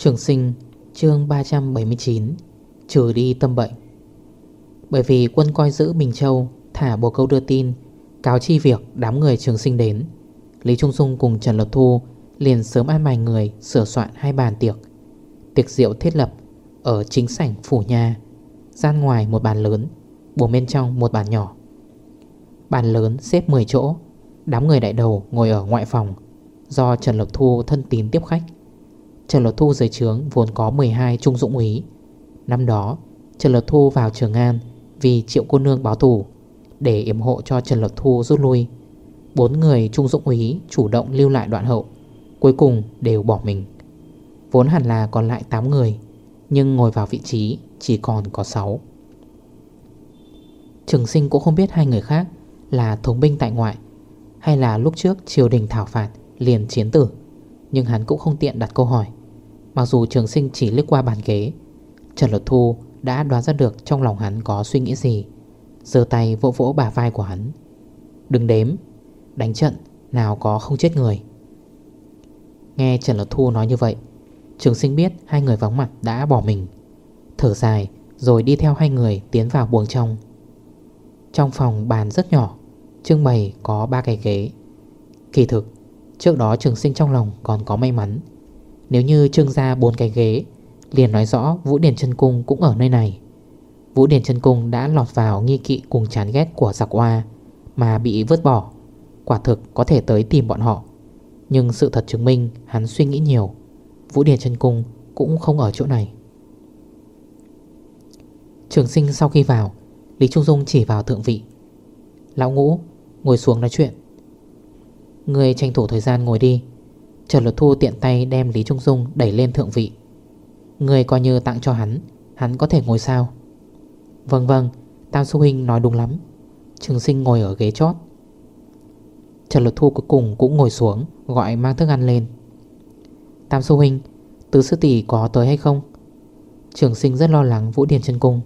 Trường sinh, chương 379 Trừ đi tâm bệnh. Bởi vì quân coi giữ Bình Châu, Thả bồ câu đưa tin, Cáo chi việc đám người trường sinh đến. Lý Trung Dung cùng Trần Lộc Thu Liền sớm an bài người sửa soạn hai bàn tiệc. Tiệc rượu thiết lập Ở chính sảnh phủ nhà, Gian ngoài một bàn lớn Buồng bên trong một bàn nhỏ. Bàn lớn xếp 10 chỗ, Đám người đại đầu ngồi ở ngoại phòng, Do Trần Lộc Thu thân tín tiếp khách. Trần Lột Thu dưới trướng vốn có 12 trung dụng úy. Năm đó, Trần Lột Thu vào Trường An Vì triệu cô nương báo thủ Để yểm hộ cho Trần Lột Thu rút lui. Bốn người trung dụng úy chủ động lưu lại đoạn hậu, Cuối cùng đều bỏ mình. Vốn hẳn là còn lại 8 người, Nhưng ngồi vào vị trí chỉ còn có 6 Trường sinh cũng không biết hai người khác Là thống binh tại ngoại Hay là lúc trước triều đình thảo phạt Liền chiến tử, Nhưng hắn cũng không tiện đặt câu hỏi. Mặc dù trường sinh chỉ lướt qua bàn ghế, Trần lột Thu đã đoán ra được trong lòng hắn có suy nghĩ gì. Giờ tay vỗ vỗ bả vai của hắn. Đừng đếm, Đánh trận nào có không chết người. Nghe Trần lột Thu nói như vậy, Trường sinh biết hai người vắng mặt đã bỏ mình. Thở dài rồi đi theo hai người tiến vào buồng trong. Trong phòng bàn rất nhỏ, Trưng bày có ba cái ghế. Kỳ thực, Trước đó trường sinh trong lòng còn có may mắn nếu như trưng ra bốn cái ghế, Liền nói rõ Vũ Điển chân Cung cũng ở nơi này. Vũ Điển chân Cung đã lọt vào nghi kỵ cùng chán ghét của giặc hoa Mà bị vứt bỏ. Quả thực có thể tới tìm bọn họ. Nhưng sự thật chứng minh hắn suy nghĩ nhiều. Vũ Điển chân Cung cũng không ở chỗ này. Trường sinh sau khi vào, Lý Trung Dung chỉ vào thượng vị. Lão ngũ, ngồi xuống nói chuyện. Người tranh thủ thời gian ngồi đi. Trần Luật Thu tiện tay đem Lý Trung Dung đẩy lên thượng vị. Người coi như tặng cho hắn Hắn có thể ngồi sao? Vâng vâng Tam Xu Huynh nói đúng lắm. Trường sinh ngồi ở ghế chót. Trần Luật Thu cuối cùng cũng ngồi xuống, Gọi mang thức ăn lên. Tam Xu Huynh, Tứ Sư Tỷ có tới hay không? Trường sinh rất lo lắng Vũ Điền chân Cung.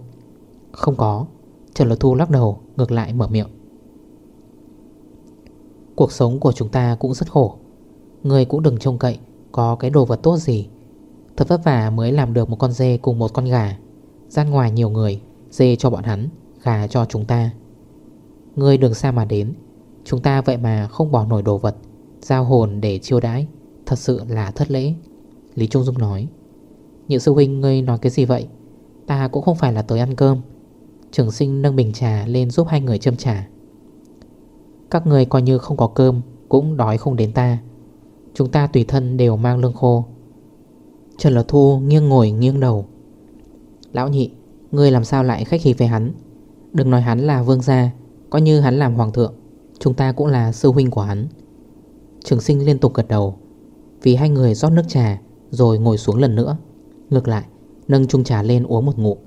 Không có Trần Luật Thu lắc đầu, ngược lại mở miệng. Cuộc sống của chúng ta cũng rất khổ. Người cũng đừng trông cậy, Có cái đồ vật tốt gì. Thật vất vả mới làm được một con dê cùng một con gà. Gian ngoài nhiều người, Dê cho bọn hắn, Gà cho chúng ta. Người đừng xa mà đến, Chúng ta vậy mà không bỏ nổi đồ vật, Giao hồn để chiêu đãi, Thật sự là thất lễ. Lý Trung Dung nói Nhị sư huynh, ngươi nói cái gì vậy? Ta cũng không phải là tới ăn cơm. Trường sinh nâng bình trà lên giúp hai người châm trà. Các người coi như không có cơm, Cũng đói không đến ta. Chúng ta tùy thân đều mang lương khô. Trần Lộc Thu nghiêng ngồi, nghiêng đầu. Lão nhị, Ngươi làm sao lại khách khí về hắn? Đừng nói hắn là vương gia, Coi như hắn làm hoàng thượng, Chúng ta cũng là sư huynh của hắn. Trường sinh liên tục gật đầu. Vì hai người rót nước trà, Rồi ngồi xuống lần nữa. Ngược lại, nâng chung trà lên uống một ngụm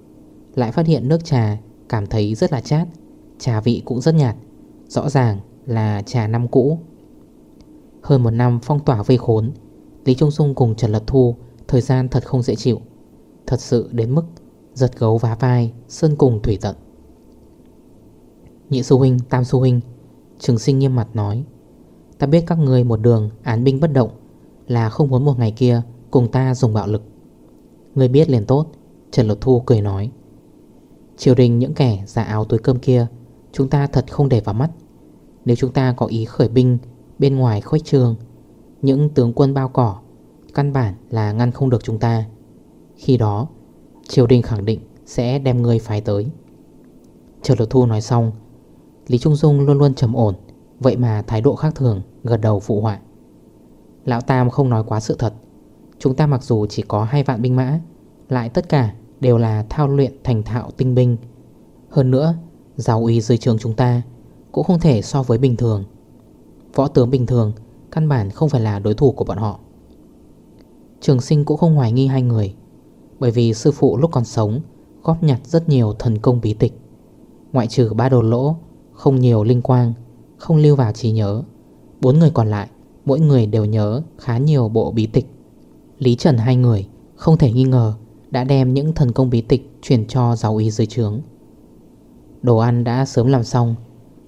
Lại phát hiện nước trà Cảm thấy rất là chát, Trà vị cũng rất nhạt. Rõ ràng là trà năm cũ hơn một năm phong tỏa vây khốn Lý Trung Dung cùng Trần Lật Thu Thời gian thật không dễ chịu. Thật sự đến mức giật gấu vá vai Sơn cùng thủy tận. Nhị sư huynh, tam sư huynh Trường sinh nghiêm mặt nói Ta biết các người một đường án binh bất động Là không muốn một ngày kia Cùng ta dùng bạo lực. Người biết liền tốt Trần Lột Thu cười nói. Triều đình những kẻ giả áo túi cơm kia Chúng ta thật không để vào mắt. Nếu chúng ta có ý khởi binh Bên ngoài khuếch trường. Những tướng quân bao cỏ, Căn bản là ngăn không được chúng ta. Khi đó, Triều đình khẳng định sẽ đem người phái tới. Triều lực Thu nói xong, Lý Trung Dung luôn luôn trầm ổn, Vậy mà thái độ khác thường, Gật đầu phụ họa. Lão Tam không nói quá sự thật, Chúng ta mặc dù chỉ có hai vạn binh mã, Lại tất cả đều là thao luyện thành thạo tinh binh. Hơn nữa, Giáo uy dưới trường chúng ta Cũng không thể so với bình thường. Võ tướng bình thường, Căn bản không phải là đối thủ của bọn họ. Trường sinh cũng không hoài nghi hai người, Bởi vì sư phụ lúc còn sống, Góp nhặt rất nhiều thần công bí tịch. Ngoại trừ ba đồ lỗ, Không nhiều linh quang, Không lưu vào trí nhớ, Bốn người còn lại, Mỗi người đều nhớ khá nhiều bộ bí tịch. Lý Trần hai người, Không thể nghi ngờ, Đã đem những thần công bí tịch Truyền cho giáo y dưới trướng. Đồ ăn đã sớm làm xong,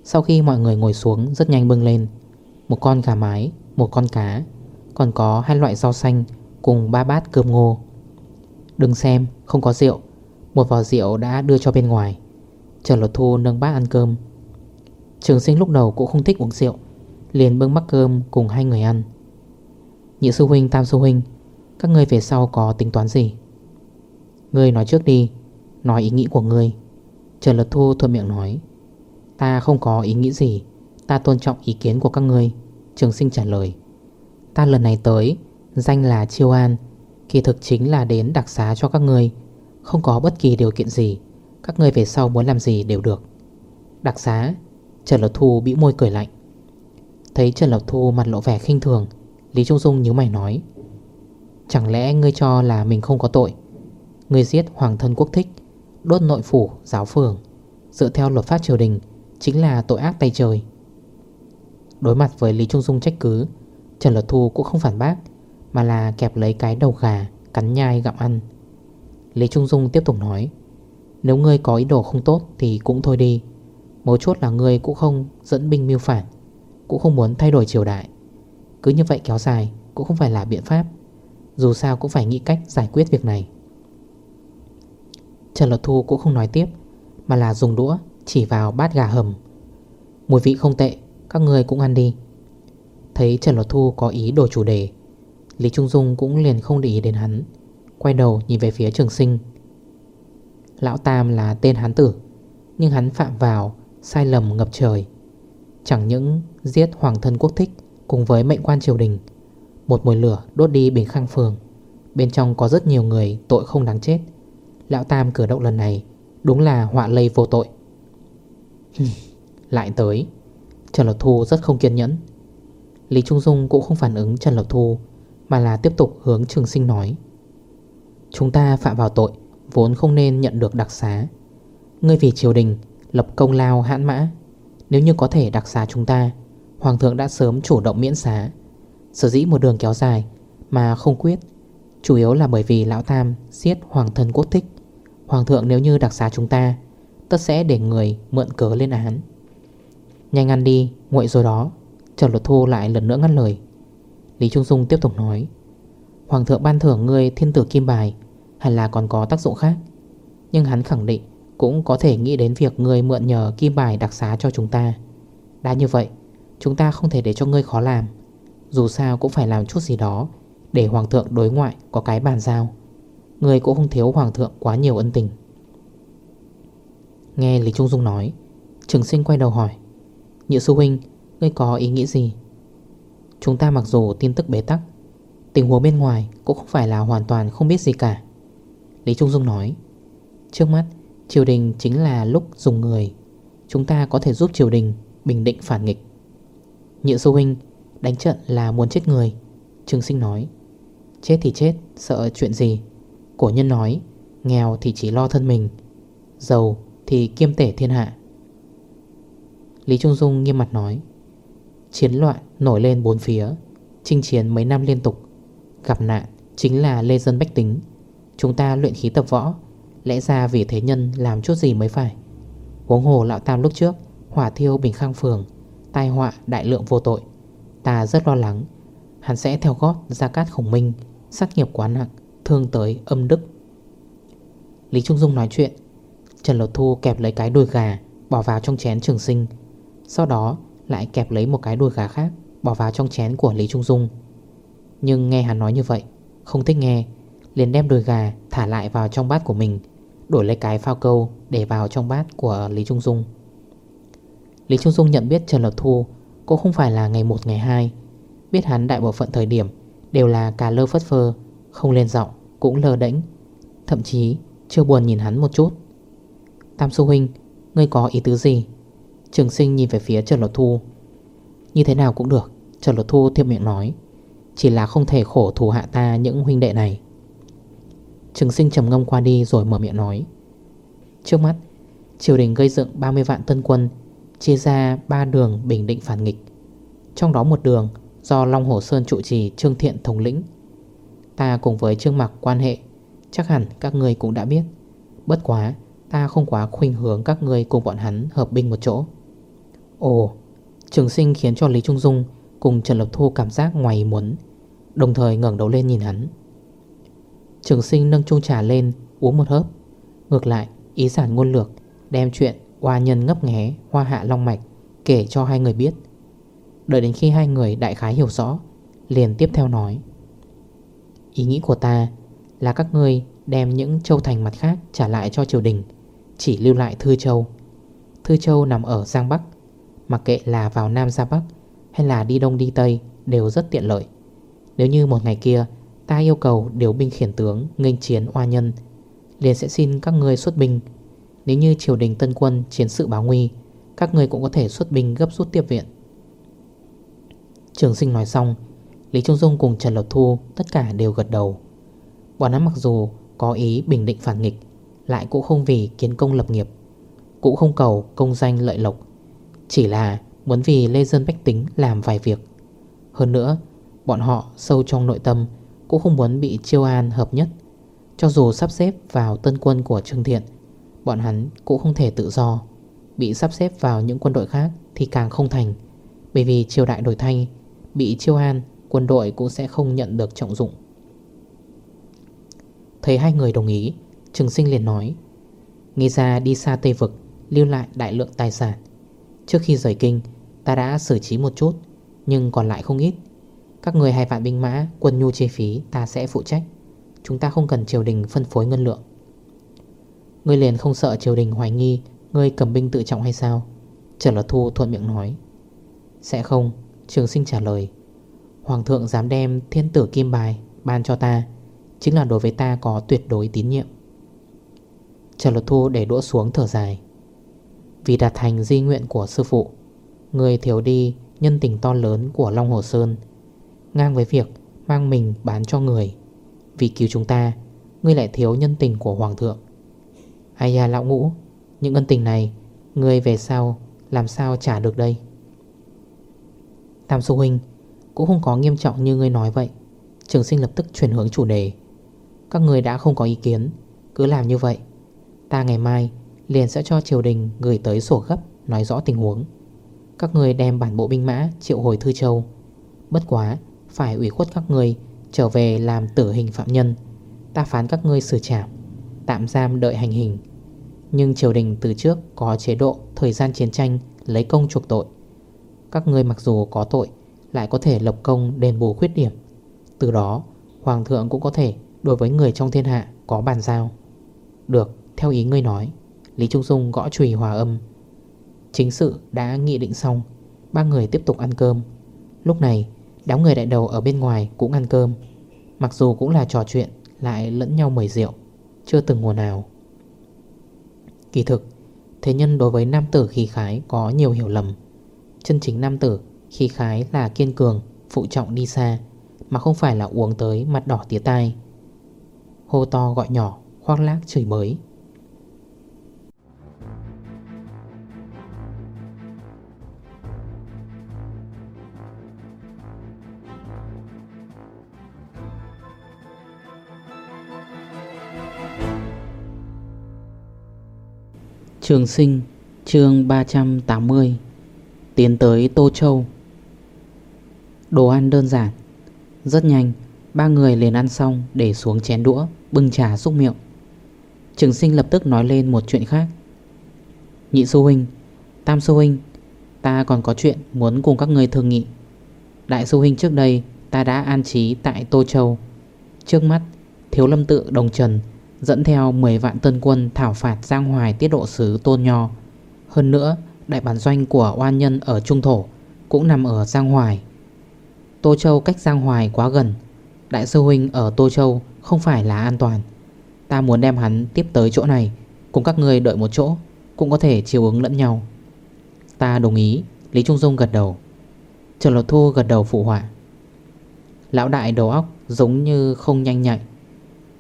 Sau khi mọi người ngồi xuống, rất nhanh bưng lên. Một con gà mái, Một con cá, Còn có hai loại rau xanh Cùng ba bát cơm ngô. Đừng xem, không có rượu. Một vò rượu đã đưa cho bên ngoài. Trần Lột Thu nâng bát ăn cơm. Trường sinh lúc đầu cũng không thích uống rượu, Liền bưng bát cơm cùng hai người ăn. Nhị sư huynh, tam sư huynh, Các ngươi về sau có tính toán gì? Ngươi nói trước đi, Nói ý nghĩ của ngươi. Trần Lật Thu thuận miệng nói, Ta không có ý nghĩ gì. Ta tôn trọng ý kiến của các ngươi. Trường sinh trả lời Ta lần này tới Danh là Chiêu An Kỳ thực chính là đến đặc xá cho các ngươi. Không có bất kỳ điều kiện gì Các ngươi về sau muốn làm gì đều được. Đặc xá Trần Lộc Thu bị môi cười lạnh. Thấy Trần Lộc Thu mặt lộ vẻ khinh thường Lý Trung Dung nhớ mày nói Chẳng lẽ ngươi cho là mình không có tội? Ngươi giết hoàng thân quốc thích Đốt nội phủ, giáo phường. Dựa theo luật pháp triều đình Chính là tội ác tay trời. Đối mặt với Lý Trung Dung trách cứ. Trần Lật Thu cũng không phản bác, Mà là kẹp lấy cái đầu gà, Cắn nhai gặm ăn. Lý Trung Dung tiếp tục nói, Nếu ngươi có ý đồ không tốt thì cũng thôi đi. Mấu chốt là ngươi cũng không dẫn binh mưu phản, Cũng không muốn thay đổi triều đại. Cứ như vậy kéo dài Cũng không phải là biện pháp. Dù sao cũng phải nghĩ cách giải quyết việc này. Trần Lật Thu cũng không nói tiếp, Mà là dùng đũa chỉ vào bát gà hầm. Mùi vị không tệ các người cũng ăn đi. Thấy Trần lột Thu có ý đổi chủ đề, Lý Trung Dung cũng liền không để ý đến hắn, Quay đầu nhìn về phía trường sinh. Lão Tam là tên hán tử, Nhưng hắn phạm vào Sai lầm ngập trời. Chẳng những giết hoàng thân quốc thích Cùng với mệnh quan triều đình, Một mùi lửa đốt đi bình khang phường, Bên trong có rất nhiều người tội không đáng chết. Lão Tam cử động lần này Đúng là họa lây vô tội. Lại tới. Trần Lộc Thu rất không kiên nhẫn. Lý Trung Dung cũng không phản ứng Trần Lộc Thu, Mà là tiếp tục hướng trường sinh nói. Chúng ta phạm vào tội, Vốn không nên nhận được đặc xá. Ngươi vì triều đình, Lập công lao hãn mã. Nếu như có thể đặc xá chúng ta, Hoàng thượng đã sớm chủ động miễn xá. Sở dĩ một đường kéo dài, Mà không quyết, Chủ yếu là bởi vì Lão Tam giết hoàng thân quốc thích. Hoàng thượng nếu như đặc xá chúng ta, Tất sẽ để người mượn cớ lên án. Nhanh ăn đi, nguội rồi đó. Trần Luật Thu lại lần nữa ngắt lời. Lý Trung Dung tiếp tục nói, Hoàng thượng ban thưởng ngươi thiên tử kim bài Hay là còn có tác dụng khác. Nhưng hắn khẳng định Cũng có thể nghĩ đến việc ngươi mượn nhờ kim bài đặc xá cho chúng ta. Đã như vậy, Chúng ta không thể để cho ngươi khó làm. Dù sao cũng phải làm chút gì đó Để hoàng thượng đối ngoại có cái bàn giao. Ngươi cũng không thiếu hoàng thượng quá nhiều ân tình. Nghe Lý Trung Dung nói, Trường sinh quay đầu hỏi Nhị sư huynh, Ngươi có ý nghĩ gì? Chúng ta mặc dù tin tức bế tắc, Tình huống bên ngoài cũng không phải là hoàn toàn không biết gì cả. Lý Trung Dung nói, Trước mắt, triều đình chính là lúc dùng người. Chúng ta có thể giúp triều đình bình định phản nghịch. Nhựa sư huynh, Đánh trận là muốn chết người. Trương sinh nói, Chết thì chết, sợ chuyện gì? Cổ nhân nói, Nghèo thì chỉ lo thân mình, Giàu thì kiêm tể thiên hạ. Lý Trung Dung nghiêm mặt nói. Chiến loạn nổi lên bốn phía Trinh chiến mấy năm liên tục. Gặp nạn chính là lê dân bách tính. Chúng ta luyện khí tập võ, Lẽ ra vì thế nhân làm chút gì mới phải? Huống hồ lão tam lúc trước, Hỏa thiêu bình khang phường, Tai họa đại lượng vô tội. Ta rất lo lắng, Hắn sẽ theo gót ra cát khổng minh, Sát nghiệp quá nặng, Thương tới âm đức. Lý Trung Dung nói chuyện. Trần Lột Thu kẹp lấy cái đuôi gà, Bỏ vào trong chén trường sinh. Sau đó, lại kẹp lấy một cái đuôi gà khác, Bỏ vào trong chén của Lý Trung Dung. Nhưng nghe hắn nói như vậy, Không thích nghe, liền đem đuôi gà thả lại vào trong bát của mình, Đổi lấy cái phao câu Để vào trong bát của Lý Trung Dung. Lý Trung Dung nhận biết Trần Lập Thu Cũng không phải là ngày 1 ngày 2 Biết hắn đại bộ phận thời điểm Đều là cà lơ phất phơ, Không lên giọng, cũng lơ đễnh, Thậm chí chưa buồn nhìn hắn một chút. Tam Sư Huynh, Ngươi có ý tứ gì? Trường sinh nhìn về phía Trần Lột Thu. Như thế nào cũng được, Trần Lột Thu thiêm miệng nói. Chỉ là không thể khổ thù hạ ta những huynh đệ này. Trường sinh trầm ngâm qua đi rồi mở miệng nói. Trước mắt, Triều đình gây dựng 30 vạn tân quân, Chia ra 3 đường bình định phản nghịch. Trong đó một đường Do Long Hồ Sơn trụ trì Trương Thiện thống lĩnh. Ta cùng với Trương Mạc quan hệ, Chắc hẳn các người cũng đã biết. Bất quá, Ta không quá khuynh hướng các người cùng bọn hắn hợp binh một chỗ. Ồ, Trường sinh khiến cho Lý Trung Dung Cùng Trần Lập Thu cảm giác ngoài ý muốn, Đồng thời ngẩn đầu lên nhìn hắn. Trường sinh nâng chung trà lên, Uống một hớp. Ngược lại, ý giản ngôn lược Đem chuyện hoa nhân ngấp nghé Hoa hạ long mạch Kể cho hai người biết. Đợi đến khi hai người đại khái hiểu rõ, Liền tiếp theo nói, Ý nghĩ của ta là các ngươi đem những châu thành mặt khác trả lại cho triều đình, Chỉ lưu lại Thư Châu. Thư Châu nằm ở Giang Bắc Mặc kệ là vào Nam ra Bắc Hay là đi Đông đi Tây Đều rất tiện lợi. Nếu như một ngày kia Ta yêu cầu điều binh khiển tướng, nghênh chiến, oa nhân, Liền sẽ xin các ngươi xuất binh. Nếu như triều đình tân quân chiến sự báo nguy, Các ngươi cũng có thể xuất binh gấp rút tiếp viện. Trường sinh nói xong, Lý Trung Dung cùng Trần Lộc Thu Tất cả đều gật đầu. Bọn hắn mặc dù có ý bình định phản nghịch, Lại cũng không vì kiến công lập nghiệp, Cũng không cầu công danh lợi lộc chỉ là muốn vì Lê Dân Bách Tính làm vài việc. Hơn nữa, Bọn họ sâu trong nội tâm Cũng không muốn bị chiêu an hợp nhất. Cho dù sắp xếp vào tân quân của Trương Thiện, Bọn hắn cũng không thể tự do. Bị sắp xếp vào những quân đội khác Thì càng không thành. Bởi vì triều đại đổi thay, Bị chiêu an, Quân đội cũng sẽ không nhận được trọng dụng. Thấy hai người đồng ý Trường sinh liền nói Nghĩ ra đi xa Tây Vực, Lưu lại đại lượng tài sản Trước khi rời kinh, Ta đã xử trí một chút, Nhưng còn lại không ít. Các người hai vạn binh mã, Quân nhu chi phí, ta sẽ phụ trách. Chúng ta không cần triều đình phân phối ngân lượng. Ngươi liền không sợ triều đình hoài nghi Ngươi cầm binh tự trọng hay sao? Trần Lật Thu thuận miệng nói. Sẽ không, Trường sinh trả lời. Hoàng thượng dám đem thiên tử kim bài Ban cho ta, Chính là đối với ta có tuyệt đối tín nhiệm. Trần Lật Thu để đũa xuống thở dài. Vì đạt thành di nguyện của sư phụ. Người thiếu đi, nhân tình to lớn của Long Hồ Sơn, Ngang với việc mang mình bán cho người. Vì cứu chúng ta, Ngươi lại thiếu nhân tình của Hoàng thượng. Ai da lão ngũ, Những ân tình này, Ngươi về sau làm sao trả được đây? Tam Sư Huynh, Cũng không có nghiêm trọng như ngươi nói vậy. Trường sinh lập tức chuyển hướng chủ đề. Các người đã không có ý kiến, Cứ làm như vậy. Ta ngày mai liền sẽ cho triều đình gửi tới sổ gấp, Nói rõ tình huống. Các người đem bản bộ binh mã triệu hồi Thư Châu. Bất quá, Phải ủy khuất các người trở về làm tử hình phạm nhân, Ta phán các ngươi xử trảm, Tạm giam đợi hành hình. Nhưng triều đình từ trước có chế độ, Thời gian chiến tranh, lấy công chuộc tội. Các ngươi mặc dù có tội, Lại có thể lập công đền bù khuyết điểm. Từ đó, Hoàng thượng cũng có thể Đối với người trong thiên hạ có bàn giao. Được, theo ý ngươi nói. Lý Trung Dung gõ chùy hòa âm. Chính sự đã nghị định xong, Ba người tiếp tục ăn cơm. Lúc này, đám người đại đầu ở bên ngoài cũng ăn cơm. Mặc dù cũng là trò chuyện, Lại lẫn nhau mời rượu, Chưa từng mùa nào. Kỳ thực, Thế nhân đối với nam tử khí khái có nhiều hiểu lầm. Chân chính nam tử khí khái là kiên cường, Phụ trọng đi xa, Mà không phải là uống tới mặt đỏ tía tai. Hô to gọi nhỏ, Khoác lác chửi bới. Trường sinh, chương 380 Tiến tới Tô Châu. Đồ ăn đơn giản, Rất nhanh, Ba người liền ăn xong để xuống chén đũa, Bưng trà xúc miệng. Trường sinh lập tức nói lên một chuyện khác. Nhị sư huynh, Tam sư huynh, Ta còn có chuyện muốn cùng các người thương nghị. Đại sư huynh trước đây Ta đã an trí tại Tô Châu. Trước mắt, Thiếu lâm tự đồng trần Dẫn theo 10 vạn tân quân thảo phạt Giang Hoài tiết độ sứ Tôn Nho. Hơn nữa, đại bản doanh của oan nhân ở Trung Thổ Cũng nằm ở Giang Hoài. Tô Châu cách Giang Hoài quá gần. Đại sư Huynh ở Tô Châu không phải là an toàn. Ta muốn đem hắn tiếp tới chỗ này, Cùng các người đợi một chỗ, Cũng có thể chiều ứng lẫn nhau. Ta đồng ý, Lý Trung Dung gật đầu. Trần Lột Thu gật đầu phụ họa. Lão đại đầu óc giống như không nhanh nhạy.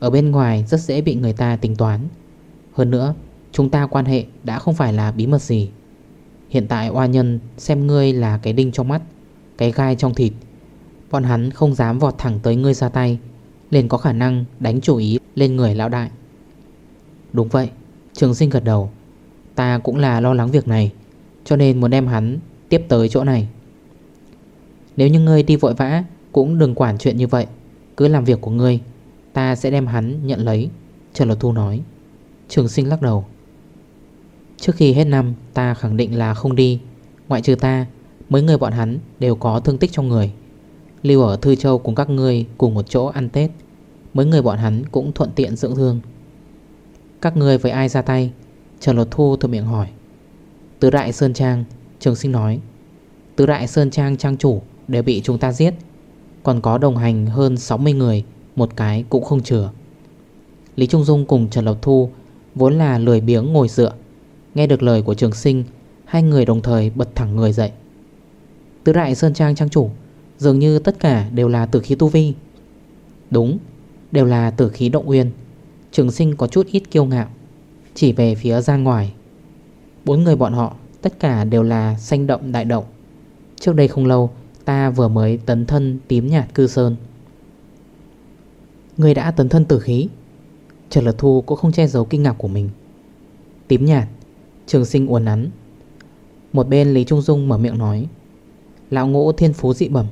Ở bên ngoài rất dễ bị người ta tính toán. Hơn nữa, Chúng ta quan hệ đã không phải là bí mật gì. Hiện tại oa nhân xem ngươi là cái đinh trong mắt, Cái gai trong thịt. Bọn hắn không dám vọt thẳng tới ngươi ra tay Liền có khả năng đánh chủ ý lên người lão đại. Đúng vậy, Trường sinh gật đầu. Ta cũng là lo lắng việc này, Cho nên muốn đem hắn tiếp tới chỗ này. Nếu như ngươi đi vội vã, Cũng đừng quản chuyện như vậy. Cứ làm việc của ngươi Ta sẽ đem hắn nhận lấy, Trần Lột Thu nói. Trường sinh lắc đầu. Trước khi hết năm, ta khẳng định là không đi. Ngoại trừ ta, Mấy người bọn hắn đều có thương tích trong người. Lưu ở Thư Châu cùng các ngươi cùng một chỗ ăn Tết. Mấy người bọn hắn cũng thuận tiện dưỡng thương. Các ngươi với ai ra tay? Trần Lột Thu thuộc miệng hỏi. Tứ Đại Sơn Trang, Trường sinh nói. Tứ Đại Sơn Trang trang chủ đều bị chúng ta giết. Còn có đồng hành hơn 60 người một cái cũng không chừa. Lý Trung Dung cùng Trần Lộc Thu Vốn là lười biếng ngồi dựa. Nghe được lời của trường sinh, Hai người đồng thời bật thẳng người dậy. Tứ Đại Sơn Trang trang chủ, Dường như tất cả đều là tử khí tu vi. Đúng, Đều là tử khí động uyên. Trường sinh có chút ít kiêu ngạo, Chỉ về phía ra ngoài. Bốn người bọn họ, tất cả đều là xanh động đại động. Trước đây không lâu, Ta vừa mới tấn thân tím nhạt cư sơn. Người đã tấn thân tử khí. Trần Lật Thu cũng không che giấu kinh ngạc của mình. Tím nhạt, Trường sinh uốn nắn. Một bên Lý Trung Dung mở miệng nói, Lão ngũ thiên phú dị bẩm,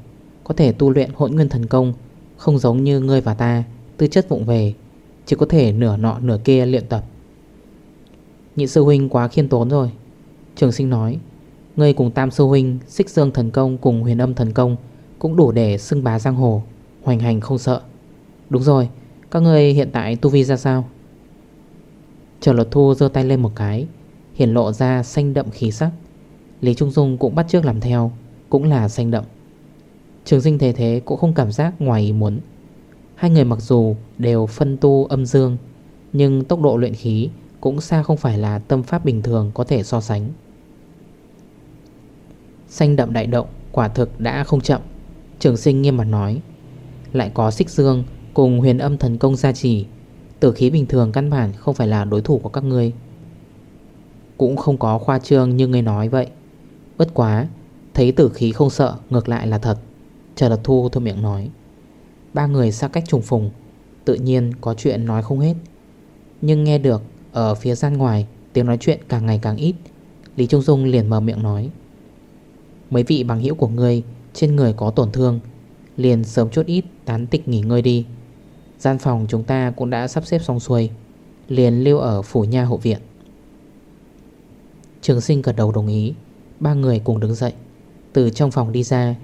Có thể tu luyện hỗn nguyên thần công, Không giống như ngươi và ta, Tư chất vụng về, Chỉ có thể nửa nọ nửa kia luyện tập. Nhị sư huynh quá khiên tốn rồi. Trường sinh nói, Ngươi cùng tam sư huynh, Xích dương thần công cùng huyền âm thần công Cũng đủ để xưng bá giang hồ, Hoành hành không sợ. Đúng rồi, Các ngươi hiện tại tu vi ra sao? Trở lột thu dơ tay lên một cái, Hiển lộ ra xanh đậm khí sắc. Lý Trung Dung cũng bắt trước làm theo, Cũng là xanh đậm. Trường sinh thế thế cũng không cảm giác ngoài ý muốn. Hai người mặc dù đều phân tu âm dương, Nhưng tốc độ luyện khí Cũng xa không phải là tâm pháp bình thường có thể so sánh. Xanh đậm đại động Quả thực đã không chậm. Trường sinh nghiêm mặt nói, Lại có xích dương cùng huyền âm thần công gia trì. Tử khí bình thường căn bản không phải là đối thủ của các ngươi. Cũng không có khoa trương như ngươi nói vậy. Bất quá, Thấy tử khí không sợ, ngược lại là thật. Chờ Đật Thu thôi miệng nói. Ba người xa cách trùng phùng, Tự nhiên có chuyện nói không hết. Nhưng nghe được ở phía gian ngoài Tiếng nói chuyện càng ngày càng ít, Lý Trung Dung liền mở miệng nói. Mấy vị bằng hữu của ngươi Trên người có tổn thương, Liền sớm chút ít tán tịch nghỉ ngơi đi. Gian phòng chúng ta cũng đã sắp xếp xong xuôi, Liền lưu ở phủ nha hộ viện. Trường sinh gật đầu đồng ý, Ba người cùng đứng dậy. Từ trong phòng đi ra,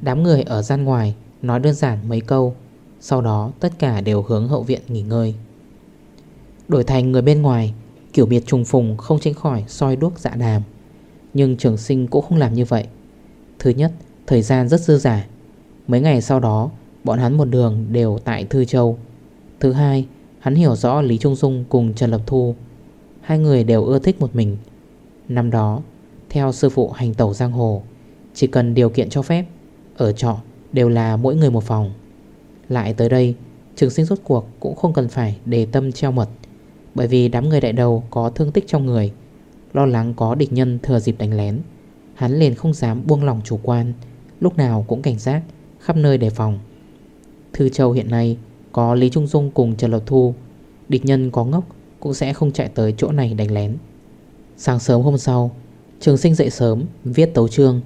Đám người ở gian ngoài Nói đơn giản mấy câu, Sau đó tất cả đều hướng hậu viện nghỉ ngơi. Đổi thành người bên ngoài, Kiểu biệt trùng phùng không tránh khỏi soi đuốc dạ đàm. Nhưng trường sinh cũng không làm như vậy. Thứ nhất, Thời gian rất dư giả Mấy ngày sau đó Bọn hắn một đường đều tại Thư Châu. Thứ hai, Hắn hiểu rõ Lý Trung Dung cùng Trần Lập Thu. Hai người đều ưa thích một mình. Năm đó, Theo sư phụ hành tẩu giang hồ, Chỉ cần điều kiện cho phép, Ở trọ đều là mỗi người một phòng. Lại tới đây, Trường sinh rốt cuộc cũng không cần phải đề tâm treo mật, Bởi vì đám người đại đầu có thương tích trong người, Lo lắng có địch nhân thừa dịp đánh lén. Hắn liền không dám buông lòng chủ quan, Lúc nào cũng cảnh giác, Khắp nơi đề phòng. Thư Châu hiện nay có Lý Trung Dung cùng Trần Lộc Thu. Địch nhân có ngốc cũng sẽ không chạy tới chỗ này đánh lén. Sáng sớm hôm sau, Trường sinh dậy sớm, Viết tấu chương,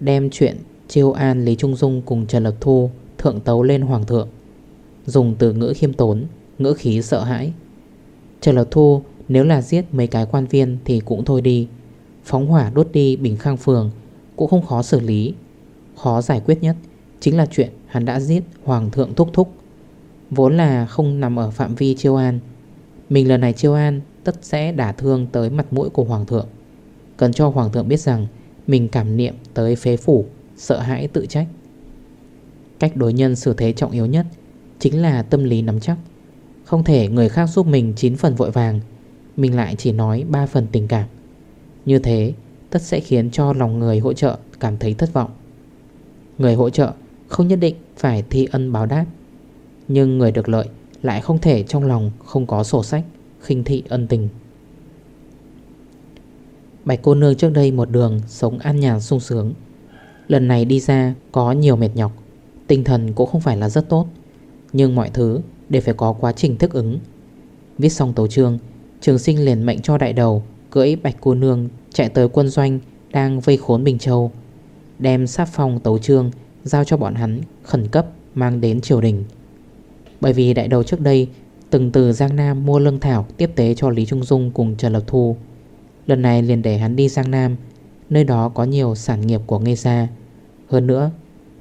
Đem chuyện chiêu an, Lý Trung Dung cùng Trần Lộc Thu Thượng tấu lên Hoàng thượng. Dùng từ ngữ khiêm tốn, Ngữ khí sợ hãi. Trần Lộc Thu nếu là giết mấy cái quan viên Thì cũng thôi đi. Phóng hỏa đốt đi Bình Khang Phường Cũng không khó xử lý. Khó giải quyết nhất Chính là chuyện hắn đã giết Hoàng thượng Thúc Thúc. Vốn là không nằm ở phạm vi chiêu an. Mình lần này chiêu an Tất sẽ đả thương tới mặt mũi của Hoàng thượng. Cần cho Hoàng thượng biết rằng Mình cảm niệm tới phế phủ, Sợ hãi tự trách. Cách đối nhân xử thế trọng yếu nhất Chính là tâm lý nắm chắc. Không thể người khác giúp mình 9 phần vội vàng, Mình lại chỉ nói 3 phần tình cảm. Như thế, tất sẽ khiến cho lòng người hỗ trợ cảm thấy thất vọng. Người hỗ trợ không nhất định phải thi ân báo đáp. Nhưng người được lợi lại không thể trong lòng không có sổ sách, khinh thị ân tình. Bạch cô nương trước đây một đường sống an nhàn sung sướng. Lần này đi ra có nhiều mệt nhọc, Tinh thần cũng không phải là rất tốt. Nhưng mọi thứ đều phải có quá trình thức ứng. Viết xong tấu trương Trường sinh liền mệnh cho đại đầu Cưỡi bạch cô nương chạy tới quân doanh Đang vây khốn Bình Châu, Đem sát phòng tấu trương Giao cho bọn hắn khẩn cấp mang đến triều đình. Bởi vì đại đầu trước đây Từng từ Giang Nam mua lương thảo Tiếp tế cho Lý Trung Dung cùng Trần Lập Thu. Lần này liền để hắn đi Giang Nam Nơi đó có nhiều sản nghiệp của Nghê Gia. Hơn nữa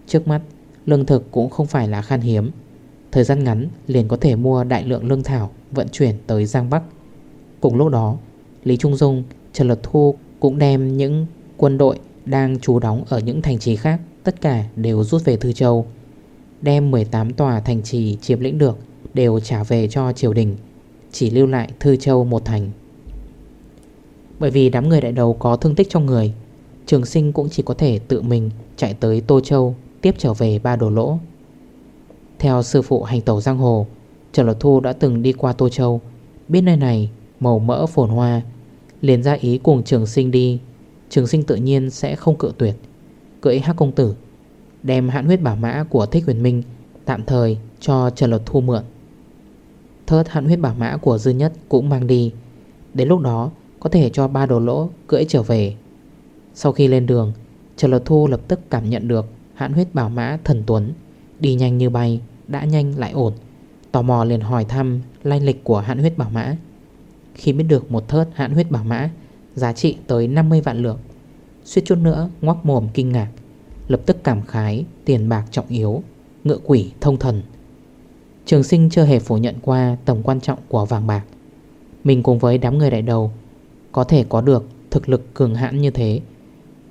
Trước mắt lương thực cũng không phải là khan hiếm. Thời gian ngắn liền có thể mua đại lượng lương thảo Vận chuyển tới Giang Bắc. Cùng lúc đó Lý Trung Dung, Trần Lật Thu cũng đem những quân đội đang trú đóng ở những thành trì khác Tất cả đều rút về Thư Châu, Đem 18 tòa thành trì chiếm lĩnh được, Đều trả về cho triều đình, Chỉ lưu lại Thư Châu một thành. Bởi vì đám người đại đầu có thương tích trong người, Trường sinh cũng chỉ có thể tự mình chạy tới Tô Châu, Tiếp trở về ba đồ lỗ. Theo sư phụ hành tẩu giang hồ, Trần Lột Thu đã từng đi qua Tô Châu, Biết nơi này màu mỡ phồn hoa, Liền ra ý cùng trường sinh đi, Trường sinh tự nhiên sẽ không cự tuyệt. Cưỡi hắc công tử, Đem hạn huyết bảo mã của Thích Huyền Minh Tạm thời cho Trần Lột Thu mượn. Thớt hạn huyết bảo mã của Dư Nhất cũng mang đi, Đến lúc đó có thể cho ba đồ lỗ cưỡi trở về. Sau khi lên đường, Trần Lột Thu lập tức cảm nhận được Hạn huyết bảo mã thần tuấn Đi nhanh như bay, Đã nhanh lại ổn, Tò mò liền hỏi thăm lai lịch của hạn huyết bảo mã. Khi biết được một thớt hạn huyết bảo mã Giá trị tới 50 vạn lượng Suýt chút nữa, ngoác mồm kinh ngạc. Lập tức cảm khái, Tiền bạc trọng yếu, Ngựa quỷ thông thần. Trường sinh chưa hề phủ nhận qua tầm quan trọng của vàng bạc. Mình cùng với đám người đại đầu, Có thể có được thực lực cường hãn như thế.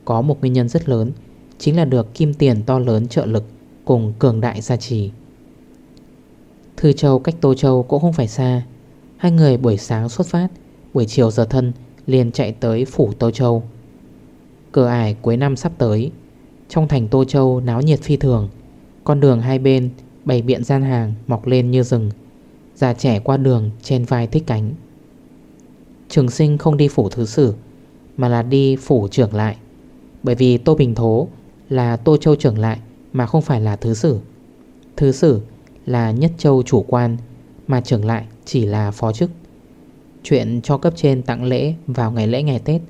Có một nguyên nhân rất lớn, Chính là được kim tiền to lớn trợ lực Cùng cường đại gia trì. Thư Châu cách Tô Châu cũng không phải xa. Hai người buổi sáng xuất phát, Buổi chiều giờ thân, liền chạy tới Phủ Tô Châu. Cửa ải cuối năm sắp tới. Trong thành Tô Châu náo nhiệt phi thường, Con đường hai bên Bày biện gian hàng mọc lên như rừng, Già trẻ qua đường trên vai thích cánh. Trường sinh không đi phủ thứ sử, Mà là đi phủ trưởng lại. Bởi vì Tô Bình Thố Là Tô Châu trưởng lại Mà không phải là thứ sử. Thứ sử là nhất châu chủ quan, Mà trưởng lại chỉ là phó chức. Chuyện cho cấp trên tặng lễ vào ngày lễ ngày Tết.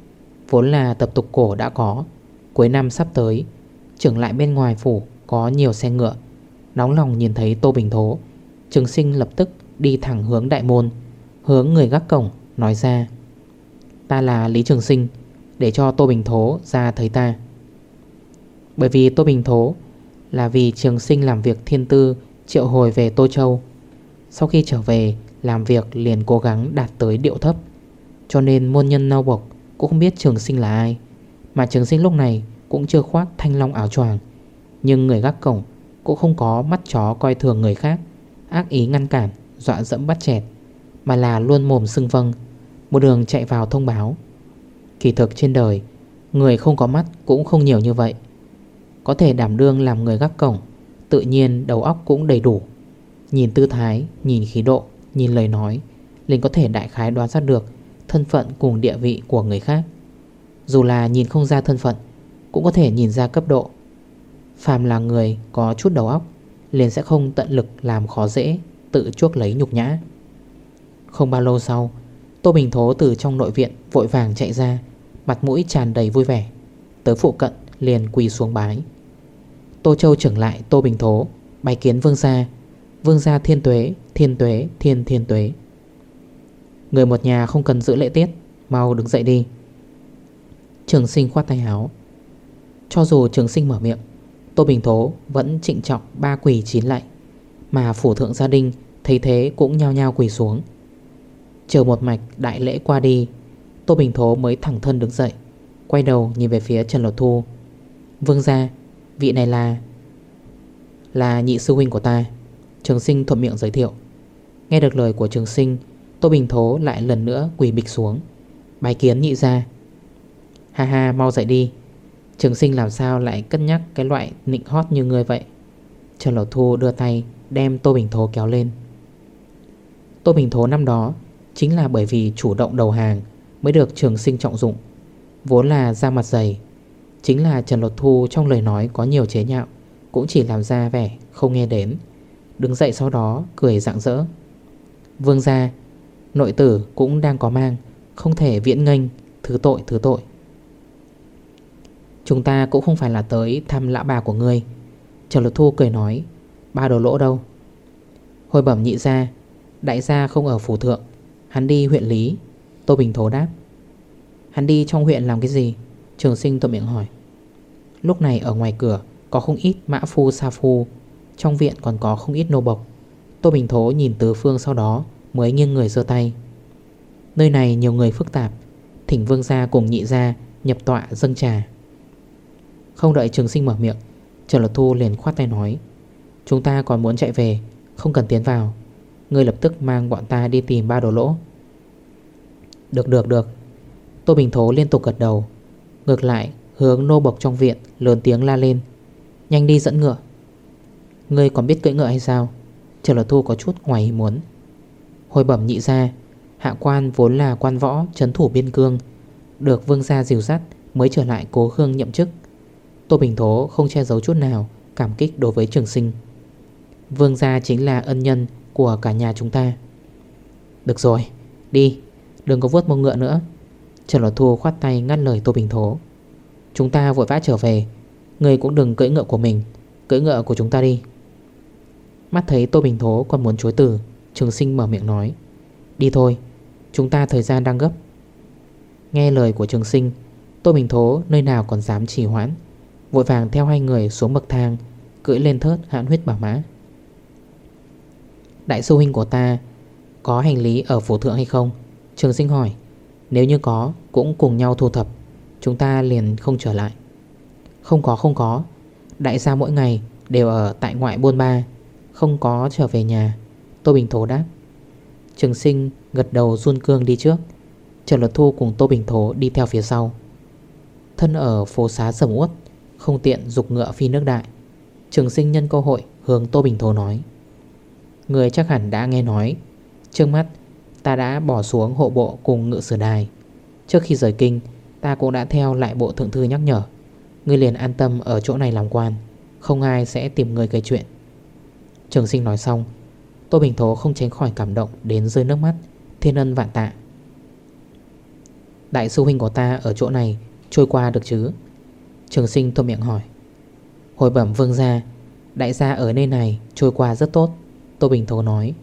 Vốn là tập tục cổ đã có. Cuối năm sắp tới, Trưởng lại bên ngoài phủ có nhiều xe ngựa. Nóng lòng nhìn thấy Tô Bình Thố, Trường sinh lập tức đi thẳng hướng đại môn, Hướng người gác cổng, nói ra, Ta là Lý Trường Sinh, Để cho Tô Bình Thố ra thấy ta. Bởi vì Tô Bình Thố Là vì Trường Sinh làm việc thiên tư Triệu hồi về Tô Châu. Sau khi trở về, Làm việc liền cố gắng đạt tới điệu thấp. Cho nên môn nhân nâu bộc cũng không biết Trường Sinh là ai. Mà Trường Sinh lúc này cũng chưa khoác thanh long áo choàng. Nhưng người gác cổng Cũng không có mắt chó coi thường người khác Ác ý ngăn cản Dọa dẫm bắt chẹt Mà là luôn mồm xưng vâng Một đường chạy vào thông báo. Kỳ thực trên đời Người không có mắt cũng không nhiều như vậy. Có thể đảm đương làm người gác cổng Tự nhiên đầu óc cũng đầy đủ. Nhìn tư thái, nhìn khí độ, nhìn lời nói Linh có thể đại khái đoán ra được Thân phận cùng địa vị của người khác. Dù là nhìn không ra thân phận Cũng có thể nhìn ra cấp độ. Phàm là người có chút đầu óc Liền sẽ không tận lực làm khó dễ Tự chuốc lấy nhục nhã. Không bao lâu sau Tô Bình Thố từ trong nội viện vội vàng chạy ra Mặt mũi tràn đầy vui vẻ. Tới phụ cận liền quỳ xuống bái. Tô Châu trưởng lại Tô Bình Thố bái kiến vương gia. Vương gia thiên tuế, thiên tuế, thiên thiên tuế. Người một nhà không cần giữ lễ tiết, Mau đứng dậy đi. Trường sinh khoát tay áo. Cho dù trường sinh mở miệng, Tô Bình Thố vẫn trịnh trọng ba quỳ chín lạy Mà phủ thượng gia đình Thấy thế cũng nhao nhao quỳ xuống. Chờ một mạch đại lễ qua đi, Tô Bình Thố mới thẳng thân đứng dậy, Quay đầu nhìn về phía Trần Lột Thu. Vương gia, Vị này là Là nhị sư huynh của ta. Trường sinh thuận miệng giới thiệu. Nghe được lời của trường sinh Tô Bình Thố lại lần nữa quỳ bịch xuống. Bài kiến nhị ra Ha ha, mau dậy đi. Trường sinh làm sao lại cất nhắc cái loại nịnh hót như ngươi vậy? Trần lột Thu đưa tay đem Tô Bình Thố kéo lên. Tô Bình Thố năm đó Chính là bởi vì chủ động đầu hàng Mới được trường sinh trọng dụng. Vốn là da mặt dày, Chính là Trần Lột Thu trong lời nói có nhiều chế nhạo, Cũng chỉ làm ra vẻ không nghe đến, Đứng dậy sau đó cười rạng rỡ. Vương gia Nội tử cũng đang có mang, Không thể viễn nghênh, Thứ tội thứ tội. Chúng ta cũng không phải là tới thăm lão bà của ngươi. Trần Lột Thu cười nói, Ba đồ lỗ đâu? Hồi bẩm nhị ra Đại gia không ở phủ thượng, Hắn đi huyện Lý. Tô Bình Thố đáp, Hắn đi trong huyện làm cái gì? Trường sinh tội miệng hỏi. Lúc này ở ngoài cửa có không ít mã phu, sa phu, Trong viện còn có không ít nô bộc. Tô Bình Thố nhìn từ phương sau đó Mới nghiêng người giơ tay. Nơi này nhiều người phức tạp, Thỉnh vương gia cùng nhị gia nhập tọa dâng trà. Không đợi trường sinh mở miệng, Trần Lật Thu liền khoát tay nói, Chúng ta còn muốn chạy về, Không cần tiến vào. Ngươi lập tức mang bọn ta đi tìm ba đồ lỗ. Được được được. Tô Bình Thố liên tục gật đầu, Ngược lại hướng nô bộc trong viện Lớn tiếng la lên, Nhanh đi dẫn ngựa. Ngươi còn biết cưỡi ngựa hay sao? Trần Lật Thu có chút ngoài ý muốn. Hồi bẩm nhị ra Hạ quan vốn là quan võ, trấn thủ biên cương, Được vương gia dìu dắt Mới trở lại cố hương nhậm chức. Tô Bình Thố không che giấu chút nào Cảm kích đối với trường sinh. Vương gia chính là ân nhân của cả nhà chúng ta. Được rồi, Đi, Đừng có vuốt mông ngựa nữa. Trần Lột Thu khoát tay ngắt lời Tô Bình Thố. Chúng ta vội vã trở về, Người cũng đừng cưỡi ngựa của mình, Cưỡi ngựa của chúng ta đi. Mắt thấy Tô Bình Thố còn muốn chối từ Trường sinh mở miệng nói. Đi thôi, Chúng ta thời gian đang gấp. Nghe lời của trường sinh, Tô Bình Thố nơi nào còn dám trì hoãn, Vội vàng theo hai người xuống bậc thang, Cưỡi lên thớt hãn huyết bảo mã. Đại sư huynh của ta, Có hành lý ở phủ thượng hay không? Trường sinh hỏi. Nếu như có, cũng cùng nhau thu thập. Chúng ta liền không trở lại. Không có không có. Đại gia mỗi ngày đều ở tại ngoại buôn ba, Không có trở về nhà. Tô Bình Thổ đáp Trường sinh gật đầu run cương đi trước. Trần Luật Thu cùng Tô Bình Thổ đi theo phía sau. Thân ở phố xá sầm uất, Không tiện dục ngựa phi nước đại. Trường sinh nhân cơ hội hướng Tô Bình Thổ nói. Người chắc hẳn đã nghe nói. Trước mắt, ta đã bỏ xuống hộ bộ cùng ngự sử đài. Trước khi rời kinh, Ta cũng đã theo lại bộ thượng thư nhắc nhở. Ngươi liền an tâm ở chỗ này làm quan, Không ai sẽ tìm người gây chuyện. Trường sinh nói xong Tô Bình Thố không tránh khỏi cảm động Đến rơi nước mắt. Thiên ân vạn tạ. Đại sư huynh của ta ở chỗ này Trôi qua được chứ? Trường sinh tô miệng hỏi. Hồi bẩm vương gia, Đại gia ở nơi này trôi qua rất tốt, Tô Bình Thố nói.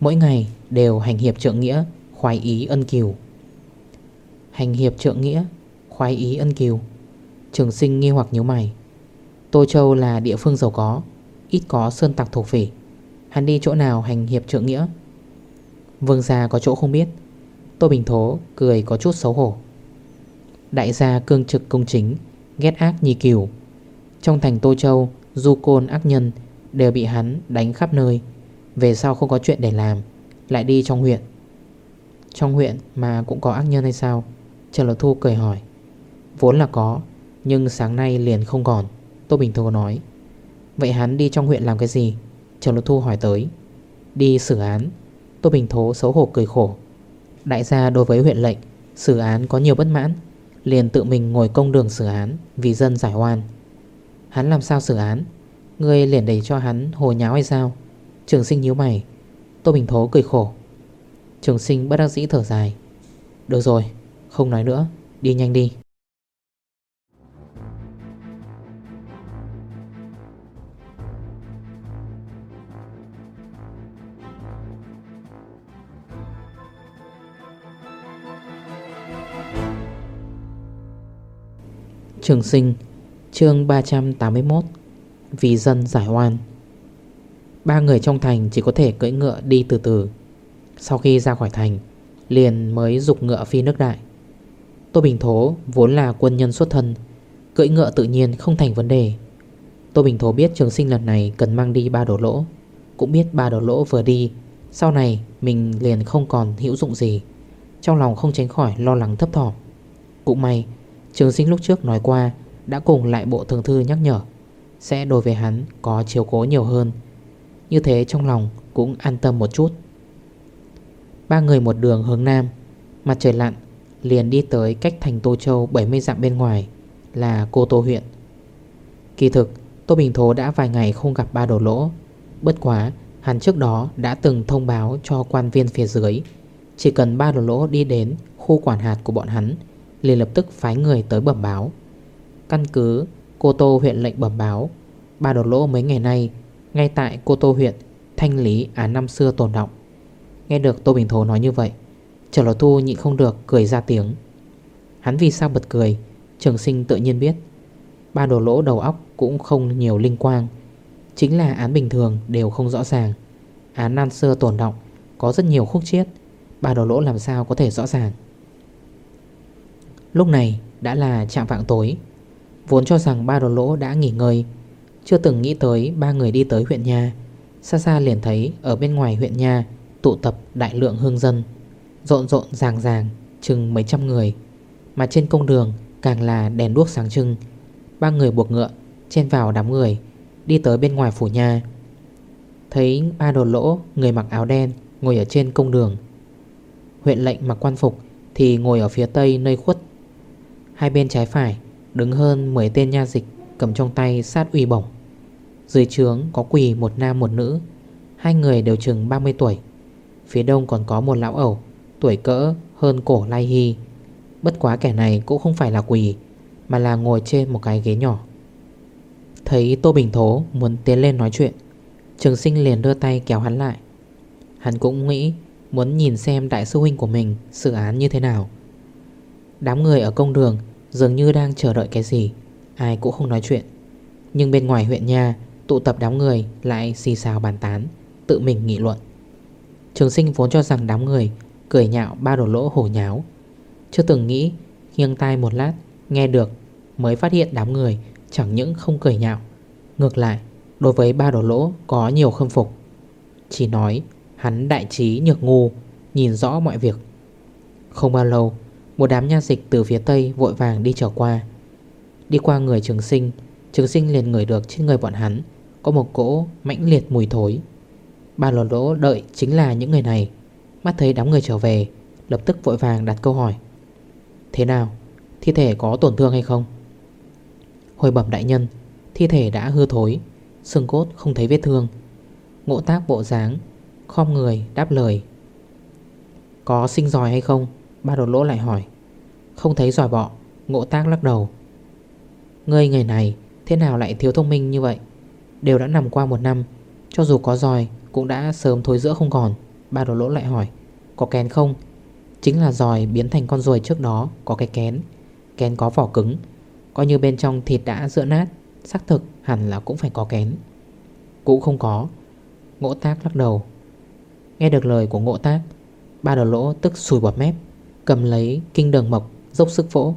Mỗi ngày đều hành hiệp trượng nghĩa, Khoái ý ân kiều. Hành hiệp trượng nghĩa, Khoái ý ân kiều. Trường sinh nghi hoặc nhíu mày. Tô Châu là địa phương giàu có, Ít có sơn tặc thổ phỉ Hắn đi chỗ nào hành hiệp trượng nghĩa? Vương gia có chỗ không biết. Tô Bình Thố cười có chút xấu hổ. Đại gia cương trực công chính, Ghét ác nhì kiều Trong thành Tô Châu, Du côn ác nhân Đều bị hắn đánh khắp nơi. Về sau không có chuyện để làm, Lại đi trong huyện. Trong huyện mà cũng có ác nhân hay sao? Trần Lộc Thu cười hỏi. Vốn là có, Nhưng sáng nay liền không còn, Tô Bình Thố nói. Vậy hắn đi trong huyện làm cái gì? Trần Lục Thu hỏi tới. Đi xử án Tô Bình Thố xấu hổ cười khổ. Đại gia đối với huyện lệnh Xử án có nhiều bất mãn Liền tự mình ngồi công đường xử án Vì dân giải oan. Hắn làm sao xử án? Ngươi liền đẩy cho hắn hồ nháo hay sao? Trường sinh nhíu mày. Tô Bình Thố cười khổ. Trường sinh bất đắc dĩ thở dài. Được rồi, không nói nữa Đi nhanh đi. Trường sinh, chương 381 Vì dân giải oan. Ba người trong thành chỉ có thể cưỡi ngựa đi từ từ. Sau khi ra khỏi thành, Liền mới dục ngựa phi nước đại. Tô Bình Thố, vốn là quân nhân xuất thân, Cưỡi ngựa tự nhiên không thành vấn đề. Tô Bình Thố biết trường sinh lần này cần mang đi ba đổ lỗ, Cũng biết ba đổ lỗ vừa đi, Sau này mình liền không còn hữu dụng gì, Trong lòng không tránh khỏi lo lắng thấp thỏm. Cũng may Trường sinh lúc trước nói qua, Đã cùng lại bộ thường thư nhắc nhở, Sẽ đối với hắn có chiều cố nhiều hơn. Như thế trong lòng cũng an tâm một chút. Ba người một đường hướng nam, Mặt trời lặn, Liền đi tới cách thành Tô Châu 70 dặm bên ngoài, Là Cô Tô huyện. Kỳ thực, Tô Bình Thố đã vài ngày không gặp ba đồ lỗ. Bất quá, Hắn trước đó đã từng thông báo cho quan viên phía dưới, Chỉ cần ba đồ lỗ đi đến khu quản hạt của bọn hắn liền lập tức phái người tới bẩm báo. Căn cứ Cô Tô huyện lệnh bẩm báo, Ba đồ lỗ mấy ngày nay, Ngay tại Cô Tô huyện, Thanh lý án năm xưa tồn động Nghe được Tô Bình Thố nói như vậy Trở lò thu nhị không được cười ra tiếng. Hắn vì sao bật cười, Trường sinh tự nhiên biết. Ba đồ lỗ đầu óc cũng không nhiều linh quang, Chính là án bình thường đều không rõ ràng. Án nan xưa tổn động Có rất nhiều khúc chiết, Ba đồ lỗ làm sao có thể rõ ràng? Lúc này đã là chạm vạng tối. Vốn cho rằng ba đồ lỗ đã nghỉ ngơi. Chưa từng nghĩ tới ba người đi tới huyện nhà. Xa xa liền thấy ở bên ngoài huyện nhà Tụ tập đại lượng hương dân. Rộn rộn ràng ràng, Chừng mấy trăm người. Mà trên công đường càng là đèn đuốc sáng trưng. Ba người buộc ngựa, Chen vào đám người, Đi tới bên ngoài phủ nhà. Thấy ba đồ lỗ, Người mặc áo đen, Ngồi ở trên công đường. Huyện lệnh mặc quan phục Thì ngồi ở phía tây nơi khuất Hai bên trái phải, Đứng hơn 10 tên nha dịch, Cầm trong tay sát uy bổng. Dưới trướng có quỳ một nam một nữ, Hai người đều chừng 30 tuổi. Phía đông còn có một lão ẩu, Tuổi cỡ hơn cổ lai hy Bất quá kẻ này cũng không phải là quỳ, Mà là ngồi trên một cái ghế nhỏ. Thấy Tô Bình Thố muốn tiến lên nói chuyện, Trường sinh liền đưa tay kéo hắn lại. Hắn cũng nghĩ Muốn nhìn xem đại sư huynh của mình xử án như thế nào. Đám người ở công đường Dường như đang chờ đợi cái gì, Ai cũng không nói chuyện. Nhưng bên ngoài huyện nhà Tụ tập đám người lại xì xào bàn tán, Tự mình nghị luận. Trường sinh vốn cho rằng đám người Cười nhạo ba đồ lỗ hổ nháo. Chưa từng nghĩ, Nghiêng tai một lát, Nghe được, Mới phát hiện đám người Chẳng những không cười nhạo, Ngược lại, Đối với ba đồ lỗ có nhiều khâm phục. Chỉ nói, Hắn đại trí nhược ngu, Nhìn rõ mọi việc. Không bao lâu một đám nha dịch từ phía tây vội vàng đi trở qua. Đi qua người trường sinh Trường sinh liền ngửi được trên người bọn hắn Có một cỗ mãnh liệt mùi thối. Ba lò lỗ đợi chính là những người này. Mắt thấy đám người trở về, Lập tức vội vàng đặt câu hỏi. Thế nào? Thi thể có tổn thương hay không? Hồi bẩm đại nhân, Thi thể đã hư thối, Xương cốt không thấy vết thương. Ngộ tác bộ dáng, Khom người đáp lời. Có sinh giỏi hay không? Ba đồ lỗ lại hỏi. Không thấy giỏi bọ, Ngộ tác lắc đầu. Ngươi người này Thế nào lại thiếu thông minh như vậy? Đều đã nằm qua một năm, Cho dù có giỏi Cũng đã sớm thối giữa không còn. Ba đồ lỗ lại hỏi. Có kén không? Chính là giỏi biến thành con ruồi trước đó Có cái kén. Kén có vỏ cứng, Coi như bên trong thịt đã dựa nát, Xác thực hẳn là cũng phải có kén. Cũng không có. Ngộ tác lắc đầu. Nghe được lời của ngộ tác Ba đầu lỗ tức sùi bọt mép. Cầm lấy kinh đường mộc, Dốc sức vỗ.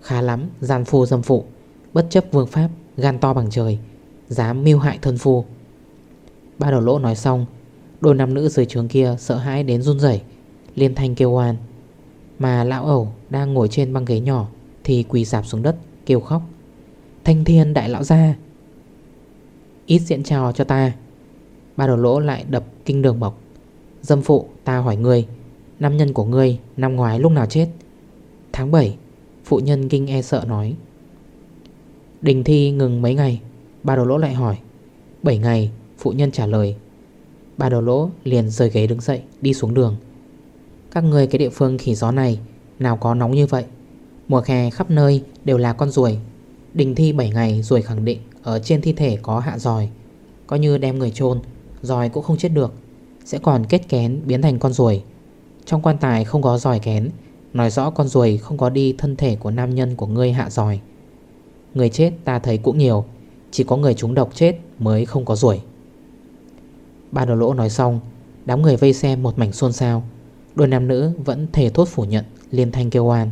Khá lắm gian phu dâm phụ, Bất chấp vương pháp, gan to bằng trời, Dám mưu hại thân phu. Ba đầu lỗ nói xong, Đôi nam nữ dưới trường kia sợ hãi đến run rẩy, Liên thanh kêu oan. Mà lão ẩu đang ngồi trên băng ghế nhỏ Thì quỳ dạp xuống đất, kêu khóc. Thanh thiên đại lão ra Ít diện trò cho ta. Ba đầu lỗ lại đập kinh đường bọc Dâm phụ, ta hỏi người Nam nhân của ngươi, năm ngoái lúc nào chết? Tháng 7 Phụ nhân kinh e sợ nói. Đình thi ngừng mấy ngày, Ba đầu lỗ lại hỏi. 7 ngày, phụ nhân trả lời. Ba đầu lỗ liền rời ghế đứng dậy, Đi xuống đường. Các người cái địa phương khỉ gió này, Nào có nóng như vậy? Mùa hè khắp nơi đều là con ruồi. Đình thi 7 ngày, ruồi khẳng định Ở trên thi thể có hạ giòi. Coi như đem người chôn, Giòi cũng không chết được. Sẽ còn kết kén biến thành con ruồi. Trong quan tài không có giòi kén, Nói rõ con ruồi không có đi thân thể của nam nhân của ngươi hạ giòi Người chết ta thấy cũng nhiều, Chỉ có người trúng độc chết mới không có ruồi. Ba đầu lỗ nói xong, Đám người vây xem một mảnh xôn xao. Đôi nam nữ vẫn thể thốt phủ nhận, Liên thanh kêu oan.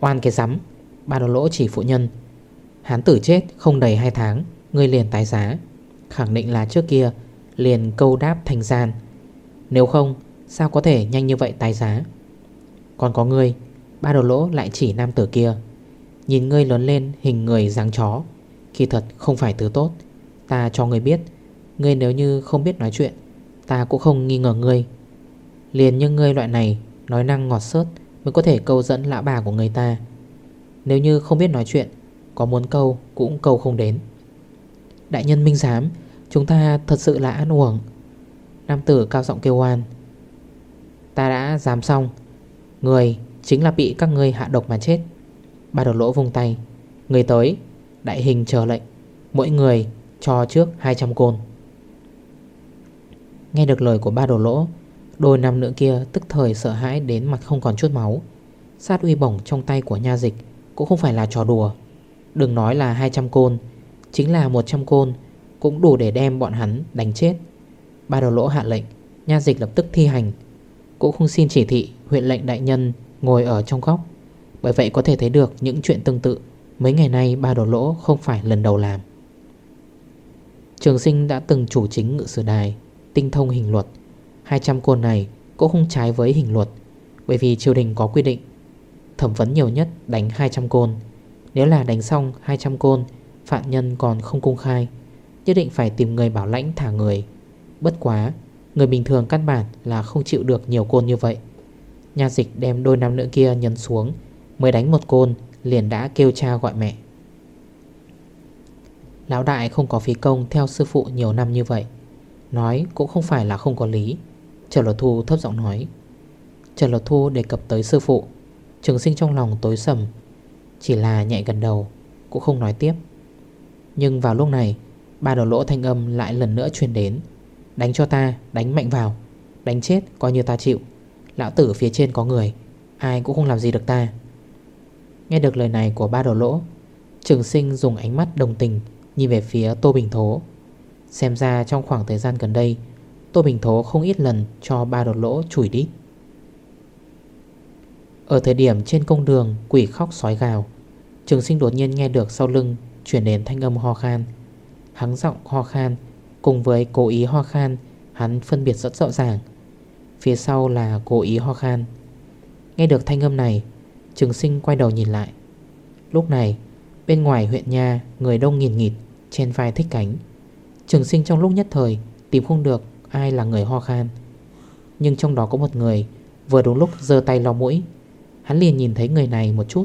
Oan cái rắm, Ba đầu lỗ chỉ phụ nhân. Hán tử chết không đầy 2 tháng, Ngươi liền tái giá. Khẳng định là trước kia, liền câu đáp thành gian. Nếu không Sao có thể nhanh như vậy tái giá? Còn có ngươi, Ba đầu lỗ lại chỉ nam tử kia. Nhìn ngươi lớn lên, hình người dáng chó Khi thật không phải thứ tốt. Ta cho ngươi biết, Ngươi nếu như không biết nói chuyện, Ta cũng không nghi ngờ ngươi. Liền như ngươi loại này, Nói năng ngọt sớt Mới có thể câu dẫn lão bà của người ta. Nếu như không biết nói chuyện, Có muốn câu cũng câu không đến. Đại nhân minh giám, Chúng ta thật sự là ăn uổng. Nam tử cao giọng kêu oan. Ta đã dám xong. Người chính là bị các ngươi hạ độc mà chết. Ba đầu lỗ vung tay. Người tới, Đại hình chờ lệnh. Mỗi người cho trước 200 côn. Nghe được lời của ba đồ lỗ, Đôi nam nữ kia tức thời sợ hãi đến mặt không còn chút máu. Sát uy bổng trong tay của nha dịch Cũng không phải là trò đùa. Đừng nói là 200 côn, Chính là 100 côn Cũng đủ để đem bọn hắn đánh chết. Ba đầu lỗ hạ lệnh, Nha dịch lập tức thi hành cũng không xin chỉ thị huyện lệnh đại nhân Ngồi ở trong góc. Bởi vậy có thể thấy được những chuyện tương tự. Mấy ngày nay ba đổ lỗ không phải lần đầu làm. Trường sinh đã từng chủ chính ngự sử đài, Tinh thông hình luật. 200 côn này cũng không trái với hình luật, Bởi vì triều đình có quy định, Thẩm vấn nhiều nhất đánh 200 côn. Nếu là đánh xong 200 côn, Phạm nhân còn không công khai, Nhất định phải tìm người bảo lãnh thả người. Bất quá Người bình thường căn bản là không chịu được nhiều côn như vậy. Nhà dịch đem đôi nam nữ kia nhấn xuống, Mới đánh một côn, Liền đã kêu cha gọi mẹ. Lão đại không có phí công theo sư phụ nhiều năm như vậy. Nói cũng không phải là không có lý. Trần Lột Thu thấp giọng nói. Trần Lột Thu đề cập tới sư phụ. Trường sinh trong lòng tối sầm. Chỉ là nhạy gần đầu, Cũng không nói tiếp. Nhưng vào lúc này, Ba đầu lỗ thanh âm lại lần nữa truyền đến. Đánh cho ta, đánh mạnh vào. Đánh chết coi như ta chịu. Lão tử phía trên có người Ai cũng không làm gì được ta. Nghe được lời này của ba đồ lỗ Trường sinh dùng ánh mắt đồng tình Nhìn về phía Tô Bình Thố. Xem ra trong khoảng thời gian gần đây Tô Bình Thố không ít lần cho ba đột lỗ chủi đít Ở thời điểm trên công đường quỷ khóc sói gào Trường sinh đột nhiên nghe được sau lưng Chuyển đến thanh âm ho khan. Hắng giọng ho khan Cùng với cố ý ho khan, Hắn phân biệt rất rõ ràng. Phía sau là cố ý ho khan. Nghe được thanh âm này, Trường sinh quay đầu nhìn lại. Lúc này, Bên ngoài huyện nha, Người đông nghìn nghịt, Trên vai thích cánh. Trường sinh trong lúc nhất thời, Tìm không được ai là người ho khan. Nhưng trong đó có một người, Vừa đúng lúc dơ tay lau mũi. Hắn liền nhìn thấy người này một chút.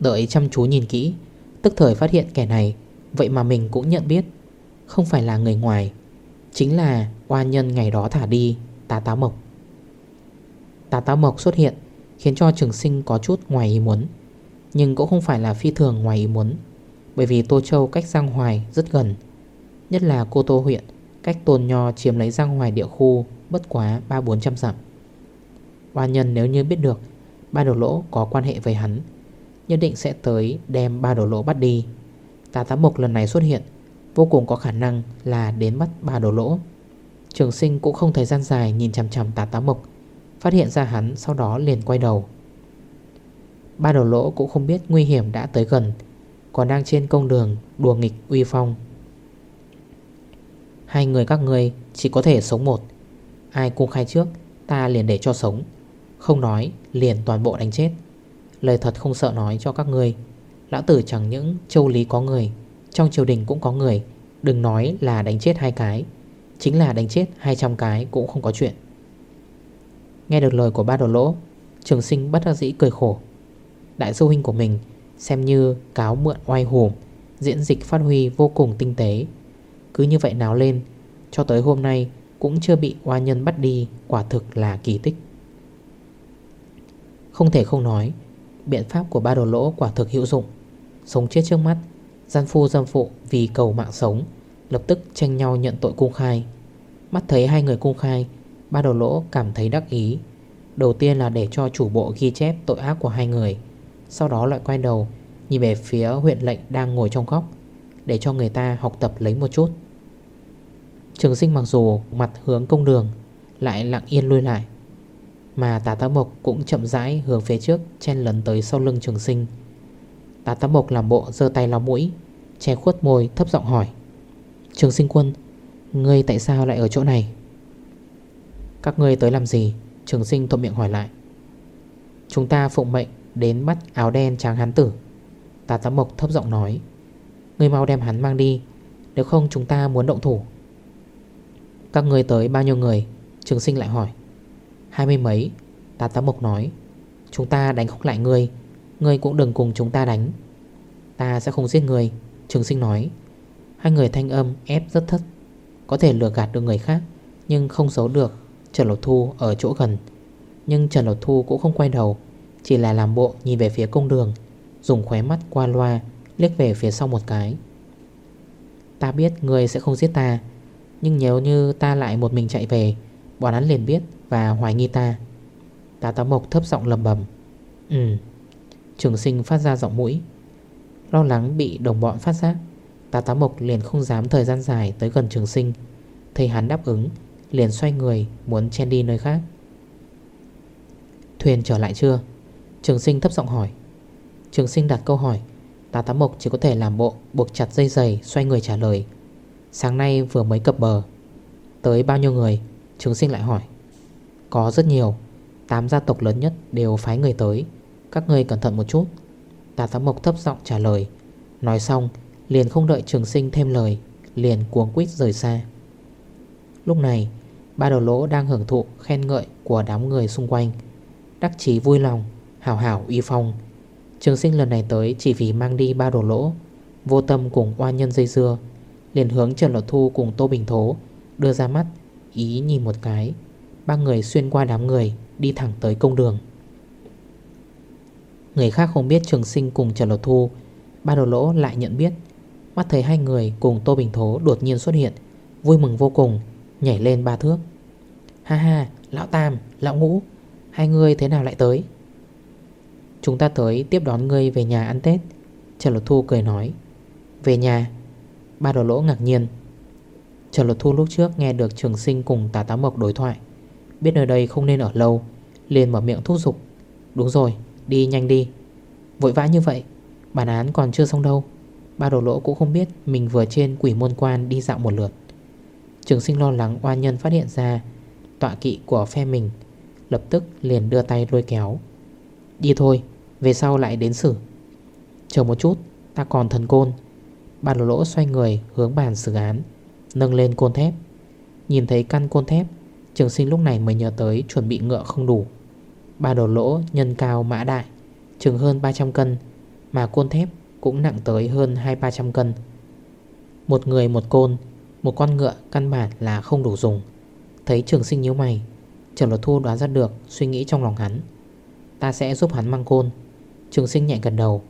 Đợi chăm chú nhìn kỹ, Tức thời phát hiện kẻ này, Vậy mà mình cũng nhận biết. Không phải là người ngoài, Chính là oa nhân ngày đó thả đi, Tá táo mộc. Tá táo mộc xuất hiện, Khiến cho trường sinh có chút ngoài ý muốn, Nhưng cũng không phải là phi thường ngoài ý muốn, Bởi vì Tô Châu cách Giang Hoài rất gần, Nhất là Cô Tô huyện, Cách Tôn Nho chiếm lấy Giang Hoài địa khu Bất quá 3-400 dặm. Oan nhân nếu như biết được Ba đồ lỗ có quan hệ với hắn, Nhất định sẽ tới đem ba đồ lỗ bắt đi. Tà tá mộc lần này xuất hiện Vô cùng có khả năng là đến bắt ba đồ lỗ. Trường sinh cũng không thời gian dài Nhìn chằm chằm tà tá mộc, Phát hiện ra hắn sau đó liền quay đầu. Ba đầu lỗ cũng không biết nguy hiểm đã tới gần, Còn đang trên công đường đùa nghịch uy phong. Hai người các người chỉ có thể sống một, Ai cung khai trước, Ta liền để cho sống. Không nói, liền toàn bộ đánh chết. Lời thật không sợ nói cho các người Lão tử chẳng những châu lý có người trong triều đình cũng có người, Đừng nói là đánh chết hai cái, Chính là đánh chết 200 cái cũng không có chuyện. Nghe được lời của ba đồ lỗ, Trường sinh bất đắc dĩ cười khổ. Đại sư huynh của mình Xem như cáo mượn oai hùm Diễn dịch phát huy vô cùng tinh tế. Cứ như vậy nào lên, Cho tới hôm nay cũng chưa bị oa nhân bắt đi, Quả thực là kỳ tích. Không thể không nói, Biện pháp của ba đồ lỗ quả thực hữu dụng. Sống chết trước mắt Gian phu dâm phụ vì cầu mạng sống, Lập tức tranh nhau nhận tội cung khai. Mắt thấy hai người cung khai, Ba đầu lỗ cảm thấy đắc ý. Đầu tiên là để cho chủ bộ ghi chép tội ác của hai người, Sau đó lại quay đầu, Nhìn về phía huyện lệnh đang ngồi trong góc, Để cho người ta học tập lấy một chút. Trường sinh mặc dù mặt hướng công đường, Lại lặng yên lui lại, Mà tà tá mộc cũng chậm rãi hướng phía trước Chen lấn tới sau lưng trường sinh. Tà tá mộc làm bộ dơ tay lau mũi, Che khuất môi, thấp giọng hỏi. Trường sinh quân, Ngươi tại sao lại ở chỗ này? Các ngươi tới làm gì? Trường sinh thuận miệng hỏi lại. Chúng ta phụng mệnh Đến bắt áo đen tráng hán tử. Tà tá mộc thấp giọng nói. "Ngươi mau đem hắn mang đi, Nếu không chúng ta muốn động thủ. Các ngươi tới bao nhiêu người? Trường sinh lại hỏi. Hai mươi mấy Tà tá mộc nói. Chúng ta đánh không lại ngươi." Người cũng đừng cùng chúng ta đánh. Ta sẽ không giết người, Trường sinh nói. Hai người thanh âm ép rất thất Có thể lừa gạt được người khác, Nhưng không giấu được Trần Lột Thu ở chỗ gần. Nhưng Trần Lột Thu cũng không quay đầu, Chỉ là làm bộ nhìn về phía công đường, Dùng khóe mắt qua loa, Liếc về phía sau một cái. Ta biết người sẽ không giết ta, Nhưng nếu như ta lại một mình chạy về, Bọn hắn liền biết và hoài nghi ta. Ta tá mộc thấp giọng lầm bầm. Ừ Trường sinh phát ra giọng mũi. Lo lắng bị đồng bọn phát giác, Tà tá mộc liền không dám thời gian dài tới gần trường sinh. Thấy hắn đáp ứng, Liền xoay người muốn chen đi nơi khác. Thuyền trở lại chưa? Trường sinh thấp giọng hỏi. Trường sinh đặt câu hỏi, Tà tá mộc chỉ có thể làm bộ Buộc chặt dây giày xoay người trả lời. Sáng nay vừa mới cập bờ. Tới bao nhiêu người? Trường sinh lại hỏi. Có rất nhiều, Tám gia tộc lớn nhất đều phái người tới. Các người cẩn thận một chút. Tà tá mộc thấp giọng trả lời. Nói xong, liền không đợi trường sinh thêm lời, Liền cuống quýt rời xa. Lúc này, Ba đầu lỗ đang hưởng thụ khen ngợi Của đám người xung quanh. Đắc chí vui lòng Hảo hảo uy phong. Trường sinh lần này tới chỉ vì mang đi ba đồ lỗ. Vô tâm cùng oan nhân dây dưa, Liền hướng Trần Lột Thu cùng Tô Bình Thố Đưa ra mắt, Ý nhìn một cái. Ba người xuyên qua đám người, Đi thẳng tới công đường. Người khác không biết trường sinh cùng Trần Lột Thu. Ba đồ lỗ lại nhận biết. Mắt thấy hai người cùng Tô Bình Thố đột nhiên xuất hiện Vui mừng vô cùng Nhảy lên ba thước. Ha ha, lão Tam, lão Ngũ Hai người thế nào lại tới? Chúng ta tới tiếp đón ngươi về nhà ăn Tết Trần Lột Thu cười nói. Về nhà Ba đồ lỗ ngạc nhiên. Trần Lột Thu lúc trước nghe được trường sinh cùng tà tá mộc đối thoại Biết nơi đây không nên ở lâu liền mở miệng thúc giục. Đúng rồi, đi nhanh đi. Vội vã như vậy, Bản án còn chưa xong đâu. Ba đồ lỗ cũng không biết Mình vừa trên quỷ môn quan đi dạo một lượt. Trường sinh lo lắng oan nhân phát hiện ra, Tọa kỵ của phe mình Lập tức liền đưa tay lôi kéo. Đi thôi, Về sau lại đến xử. Chờ một chút, Ta còn thần côn. Ba đồ lỗ xoay người hướng bàn xử án, Nâng lên côn thép. Nhìn thấy căn côn thép, Trường sinh lúc này mới nhớ tới chuẩn bị ngựa không đủ. Ba đồ lỗ nhân cao mã đại, Chừng hơn 300 cân, Mà côn thép cũng nặng tới hơn 2-300 cân. Một người một côn, Một con ngựa căn bản là không đủ dùng. Thấy trường sinh nhíu mày, Trần Lột Thu đoán ra được suy nghĩ trong lòng hắn. Ta sẽ giúp hắn mang côn. Trường sinh nhẹ gần đầu.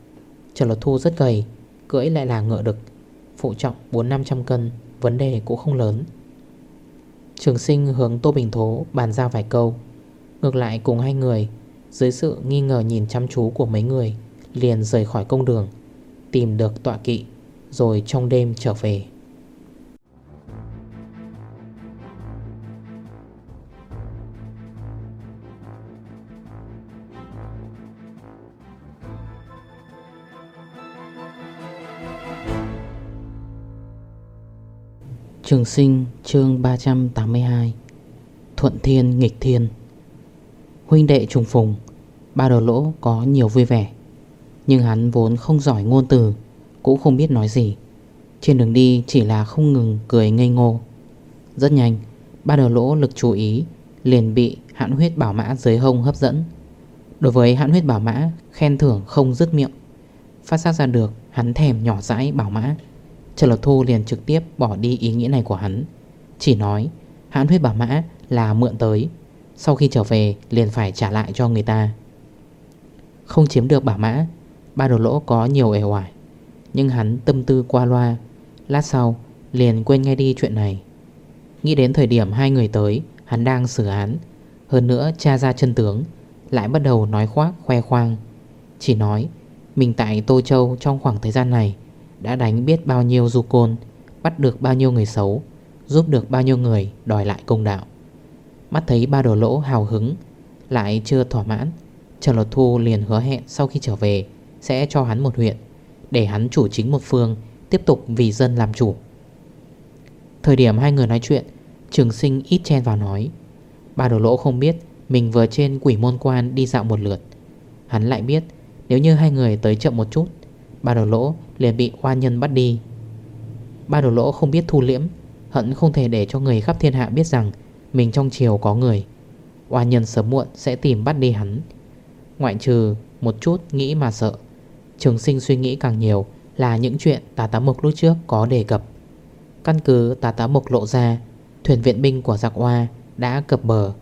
Trần Lột Thu rất gầy, Cưỡi lại là ngựa đực, Phụ trọng 4-500 cân, Vấn đề cũng không lớn. Trường sinh hướng Tô Bình Thố bàn giao vài câu. Ngược lại cùng hai người, Dưới sự nghi ngờ nhìn chăm chú của mấy người, Liền rời khỏi công đường, Tìm được tọa kỵ, Rồi trong đêm trở về. Trường sinh, chương 382 Thuận thiên nghịch thiên. Huynh đệ trùng phùng, Ba đầu lỗ có nhiều vui vẻ. Nhưng hắn vốn không giỏi ngôn từ, Cũng không biết nói gì. Trên đường đi chỉ là không ngừng cười ngây ngô. Rất nhanh, Ba đầu lỗ lực chú ý Liền bị hãn huyết bảo mã dưới hông hấp dẫn. Đối với hãn huyết bảo mã, Khen thưởng không dứt miệng. Phát sát ra được, hắn thèm nhỏ dãi bảo mã. Trần Lộc Thu liền trực tiếp bỏ đi ý nghĩa này của hắn. Chỉ nói, hãn huyết bảo mã là mượn tới. Sau khi trở về, liền phải trả lại cho người ta. Không chiếm được bảo mã, Ba đồ lỗ có nhiều ể hoài Nhưng hắn tâm tư qua loa. Lát sau, liền quên ngay đi chuyện này. Nghĩ đến thời điểm hai người tới, Hắn đang xử án. Hơn nữa tra ra chân tướng, Lại bắt đầu nói khoác, khoe khoang. Chỉ nói, Mình tại Tô Châu trong khoảng thời gian này, đã đánh biết bao nhiêu du côn, Bắt được bao nhiêu người xấu, Giúp được bao nhiêu người đòi lại công đạo. Mắt thấy ba đồ lỗ hào hứng, Lại chưa thỏa mãn Trần Lột Thu liền hứa hẹn sau khi trở về, Sẽ cho hắn một huyện, Để hắn chủ chính một phương, Tiếp tục vì dân làm chủ. Thời điểm hai người nói chuyện, Trường sinh ít chen vào nói, Ba đồ lỗ không biết Mình vừa trên quỷ môn quan đi dạo một lượt. Hắn lại biết Nếu như hai người tới chậm một chút, Ba đồ lỗ liền bị oan nhân bắt đi. Ba đồ lỗ không biết thu liễm, Hận không thể để cho người khắp thiên hạ biết rằng mình trong chiều có người. Oa nhân sớm muộn sẽ tìm bắt đi hắn. Ngoại trừ một chút nghĩ mà sợ. Trường sinh suy nghĩ càng nhiều Là những chuyện tà tá mục lúc trước có đề cập. Căn cứ tà tá mục lộ ra, Thuyền viện binh của giặc oa đã cập bờ.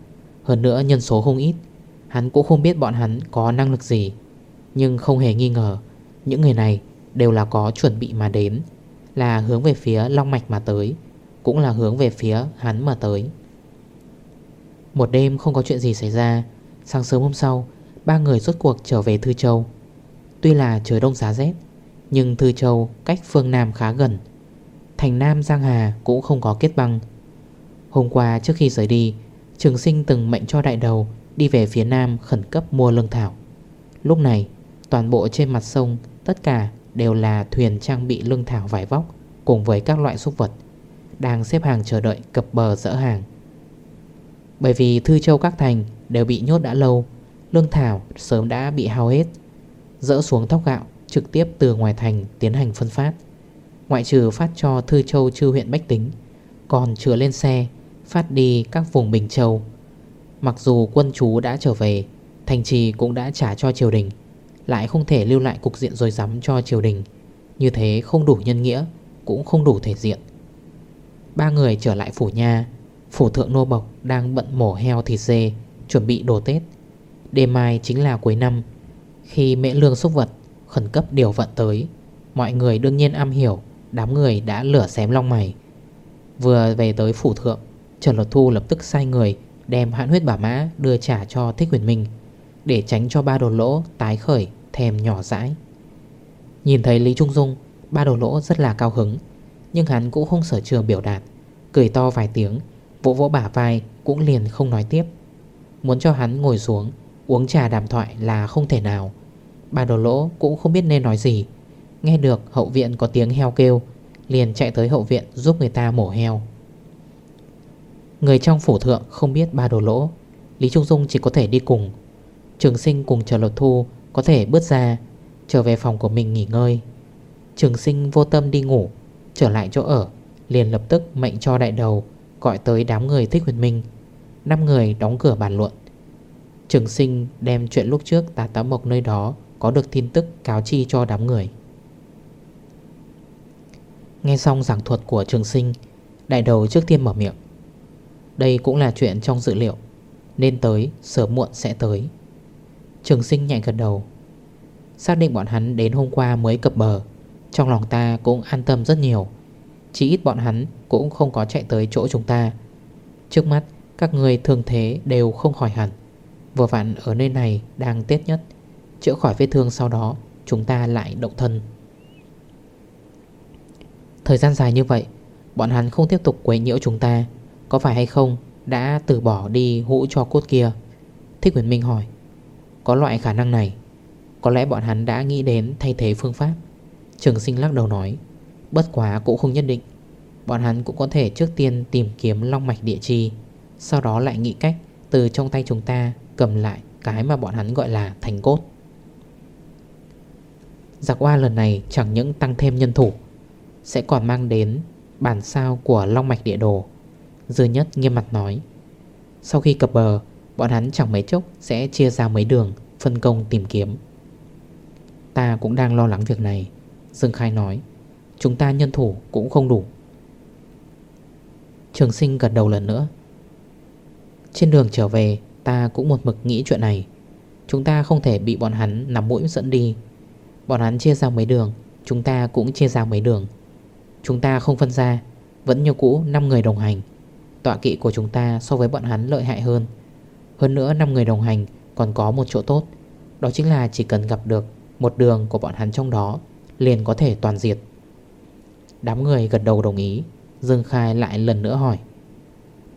Hơn nữa nhân số không ít, Hắn cũng không biết bọn hắn có năng lực gì. Nhưng không hề nghi ngờ, Những người này đều là có chuẩn bị mà đến, Là hướng về phía Long Mạch mà tới, Cũng là hướng về phía hắn mà tới. Một đêm không có chuyện gì xảy ra. Sáng sớm hôm sau, Ba người rốt cuộc trở về Thư Châu. Tuy là trời đông giá rét, Nhưng Thư Châu cách phương Nam khá gần. Thành Nam, Giang Hà cũng không có kết băng. Hôm qua trước khi rời đi, Trường sinh từng mệnh cho đại đầu Đi về phía Nam khẩn cấp mua lương thảo. Lúc này, Toàn bộ trên mặt sông, Tất cả đều là thuyền trang bị lương thảo vải vóc Cùng với các loại súc vật, Đang xếp hàng chờ đợi cập bờ dỡ hàng. Bởi vì Thư Châu các thành Đều bị nhốt đã lâu, Lương thảo sớm đã bị hao hết, Dỡ xuống thóc gạo Trực tiếp từ ngoài thành tiến hành phân phát. Ngoại trừ phát cho Thư Châu chư huyện Bách Tính, Còn chứa lên xe, Phát đi các vùng Bình Châu. Mặc dù quân chú đã trở về, Thành trì cũng đã trả cho triều đình, Lại không thể lưu lại cục diện rồi rắm cho triều đình. Như thế không đủ nhân nghĩa, Cũng không đủ thể diện. Ba người trở lại phủ nhà Phủ thượng nô bộc đang bận mổ heo thịt dê, Chuẩn bị đồ Tết. Đêm mai chính là cuối năm. Khi mễ lương xúc vật, khẩn cấp điều vận tới, Mọi người đương nhiên am hiểu, Đám người đã lửa xém long mày. Vừa về tới phủ thượng, Trần Lột Thu lập tức sai người Đem hãn huyết bả mã đưa trả cho Thích Huyền Minh, Để tránh cho ba đồ lỗ tái khởi thèm nhỏ dãi. Nhìn thấy Lý Trung Dung, Ba đồ lỗ rất là cao hứng, Nhưng hắn cũng không sở trường biểu đạt, Cười to vài tiếng Vỗ vỗ bả vai, cũng liền không nói tiếp. Muốn cho hắn ngồi xuống, Uống trà đàm thoại là không thể nào. Bà đồ lỗ cũng không biết nên nói gì. Nghe được hậu viện có tiếng heo kêu, Liền chạy tới hậu viện giúp người ta mổ heo. Người trong phủ thượng không biết ba đồ lỗ, Lý Trung Dung chỉ có thể đi cùng. Trường sinh cùng chờ lột thu Có thể bước ra, Trở về phòng của mình nghỉ ngơi. Trường sinh vô tâm đi ngủ, Trở lại chỗ ở, Liền lập tức mệnh cho đại đầu. Gọi tới đám người thích huyền minh. 5 người đóng cửa bàn luận. Trường sinh đem chuyện lúc trước tà tá mộc nơi đó Có được tin tức cáo chi cho đám người. Nghe xong giảng thuật của trường sinh, Đại đầu trước tiên mở miệng. Đây cũng là chuyện trong dự liệu, Nên tới, sớm muộn sẽ tới. Trường sinh nhạy gần đầu. Xác định bọn hắn đến hôm qua mới cập bờ, Trong lòng ta cũng an tâm rất nhiều. Chỉ ít bọn hắn cũng không có chạy tới chỗ chúng ta. Trước mắt, các người thường thế đều không khỏi hẳn. Vừa vặn ở nơi này đang tết nhất. Chữa khỏi vết thương sau đó, Chúng ta lại động thân. Thời gian dài như vậy, Bọn hắn không tiếp tục quấy nhiễu chúng ta. Có phải hay không Đã từ bỏ đi hũ cho cốt kia? Thích Quyền Minh hỏi. Có loại khả năng này. Có lẽ bọn hắn đã nghĩ đến thay thế phương pháp. Trường sinh lắc đầu nói. Bất quá cũng không nhất định. Bọn hắn cũng có thể trước tiên tìm kiếm long mạch địa chi, Sau đó lại nghĩ cách Từ trong tay chúng ta cầm lại Cái mà bọn hắn gọi là thành cốt. Giặc hoa lần này chẳng những tăng thêm nhân thủ, Sẽ còn mang đến bản sao của long mạch địa đồ. Dư nhất nghiêm mặt nói, Sau khi cập bờ, Bọn hắn chẳng mấy chốc sẽ chia ra mấy đường Phân công tìm kiếm. Ta cũng đang lo lắng việc này, Dương Khai nói. Chúng ta nhân thủ cũng không đủ. Trường sinh gật đầu lần nữa. Trên đường trở về, Ta cũng một mực nghĩ chuyện này. Chúng ta không thể bị bọn hắn nằm mũi dẫn đi. Bọn hắn chia ra mấy đường, Chúng ta cũng chia ra mấy đường. Chúng ta không phân ra, Vẫn như cũ 5 người đồng hành. Tọa kỵ của chúng ta so với bọn hắn lợi hại hơn. Hơn nữa 5 người đồng hành còn có một chỗ tốt. Đó chính là chỉ cần gặp được một đường của bọn hắn trong đó, Liền có thể toàn diệt. Đám người gật đầu đồng ý. Dương Khai lại lần nữa hỏi.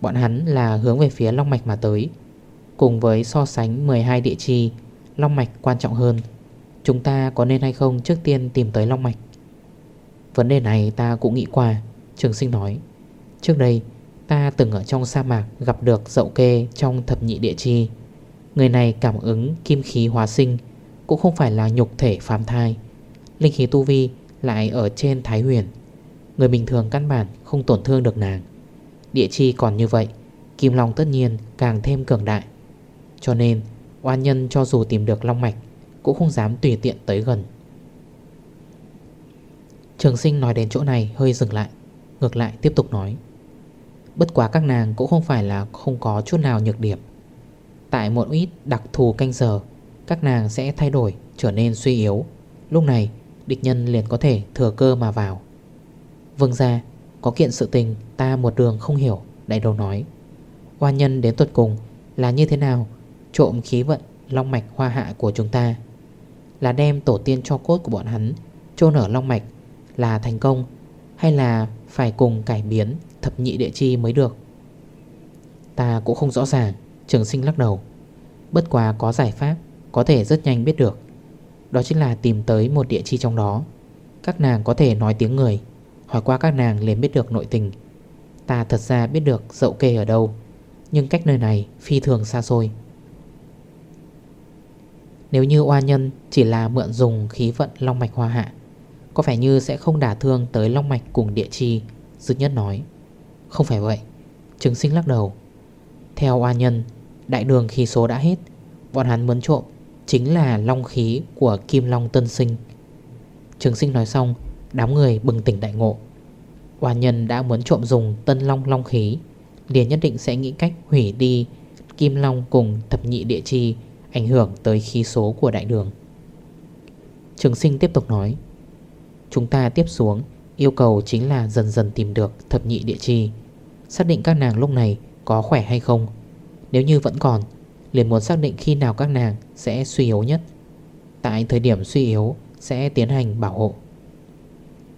Bọn hắn là hướng về phía Long Mạch mà tới. Cùng với so sánh 12 địa chi, Long Mạch quan trọng hơn. Chúng ta có nên hay không trước tiên tìm tới Long Mạch? Vấn đề này ta cũng nghĩ qua, Trường sinh nói. Trước đây, Ta từng ở trong sa mạc gặp được dậu kê trong thập nhị địa chi. Người này cảm ứng kim khí hóa sinh, Cũng không phải là nhục thể phàm thai. Linh khí tu vi lại ở trên Thái Huyền. Người bình thường căn bản không tổn thương được nàng. Địa chi còn như vậy, Kim Long tất nhiên càng thêm cường đại. Cho nên, oan nhân cho dù tìm được Long Mạch Cũng không dám tùy tiện tới gần. Trường sinh nói đến chỗ này hơi dừng lại, Ngược lại tiếp tục nói. Bất quá các nàng cũng không phải là không có chút nào nhược điểm. Tại một ít đặc thù canh giờ, Các nàng sẽ thay đổi, trở nên suy yếu. Lúc này, địch nhân liền có thể thừa cơ mà vào. Vâng ra Có kiện sự tình ta một đường không hiểu, Đại đầu nói. Hoa nhân đến tuật cùng là như thế nào? Trộm khí vận, long mạch hoa hạ của chúng ta Là đem tổ tiên cho cốt của bọn hắn, Chôn ở long mạch Là thành công Hay là phải cùng cải biến thập nhị địa chi mới được? Ta cũng không rõ ràng, Trường sinh lắc đầu. Bất quá có giải pháp, Có thể rất nhanh biết được. Đó chính là tìm tới một địa chi trong đó. Các nàng có thể nói tiếng người. Hỏi qua các nàng liền biết được nội tình. Ta thật ra biết được dậu kê ở đâu, Nhưng cách nơi này phi thường xa xôi. Nếu như oa nhân chỉ là mượn dùng khí vận long mạch hoa hạ, Có vẻ như sẽ không đả thương tới long mạch cùng địa chi Dư nhất nói. Không phải vậy Trứng sinh lắc đầu. Theo oa nhân, Đại đường khí số đã hết, Bọn hắn muốn trộm Chính là long khí của Kim Long Tân Sinh. Trường sinh nói xong Đám người bừng tỉnh đại ngộ. Hoa nhân đã muốn trộm dùng tân long long khí, Liền nhất định sẽ nghĩ cách hủy đi Kim long cùng thập nhị địa chi, Ảnh hưởng tới khí số của đại đường. Trường sinh tiếp tục nói, Chúng ta tiếp xuống, Yêu cầu chính là dần dần tìm được thập nhị địa chi. Xác định các nàng lúc này có khỏe hay không? Nếu như vẫn còn, liền muốn xác định khi nào các nàng sẽ suy yếu nhất. Tại thời điểm suy yếu, sẽ tiến hành bảo hộ.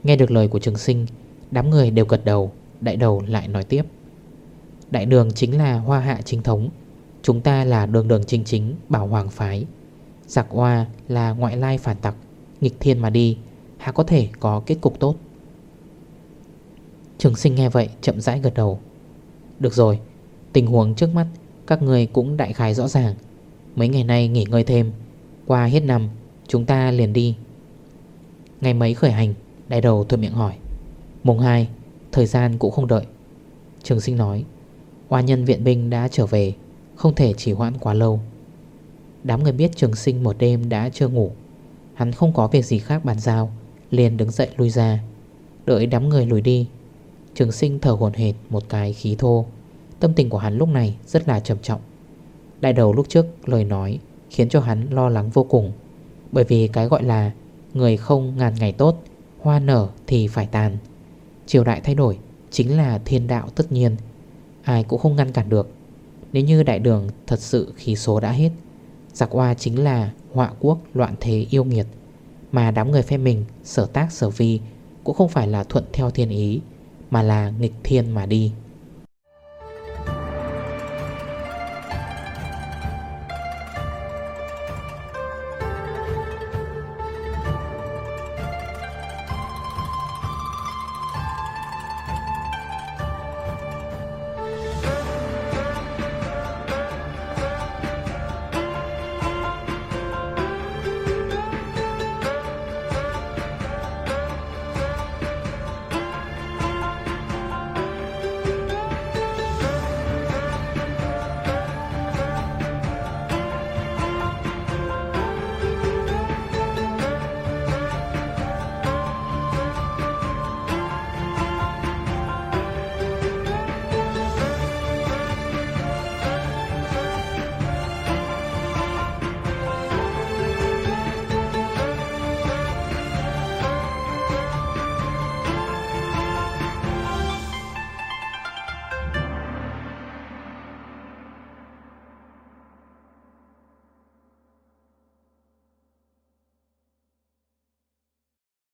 Nghe được lời của trường sinh, Đám người đều gật đầu, Đại đầu lại nói tiếp. Đại đường chính là hoa hạ chính thống, Chúng ta là đường đường chính chính, bảo hoàng phái. Giặc hoa là ngoại lai phản tặc, Nghịch thiên mà đi, Há có thể có kết cục tốt? Trường sinh nghe vậy chậm rãi gật đầu. Được rồi, Tình huống trước mắt, Các người cũng đại khái rõ ràng. Mấy ngày nay nghỉ ngơi thêm, Qua hết năm, Chúng ta liền đi. Ngày mấy khởi hành? Đại đầu thuận miệng hỏi. Mùng 2 Thời gian cũng không đợi. Trường sinh nói Hoa nhân viện binh đã trở về, Không thể chỉ hoãn quá lâu. Đám người biết trường sinh một đêm đã chưa ngủ. Hắn không có việc gì khác bàn giao, Liền đứng dậy lui ra. Đợi đám người lùi đi, Trường sinh thở hồn hệt một cái khí thô. Tâm tình của hắn lúc này rất là trầm trọng. Đại đầu lúc trước lời nói Khiến cho hắn lo lắng vô cùng, Bởi vì cái gọi là Người không ngàn ngày tốt Hoa nở thì phải tàn. Triều đại thay đổi Chính là thiên đạo tất nhiên, Ai cũng không ngăn cản được. Nếu như đại đường thật sự khí số đã hết, Giặc hoa chính là họa quốc loạn thế yêu nghiệt. Mà đám người phe mình, sở tác sở vi Cũng không phải là thuận theo thiên ý, Mà là nghịch thiên mà đi.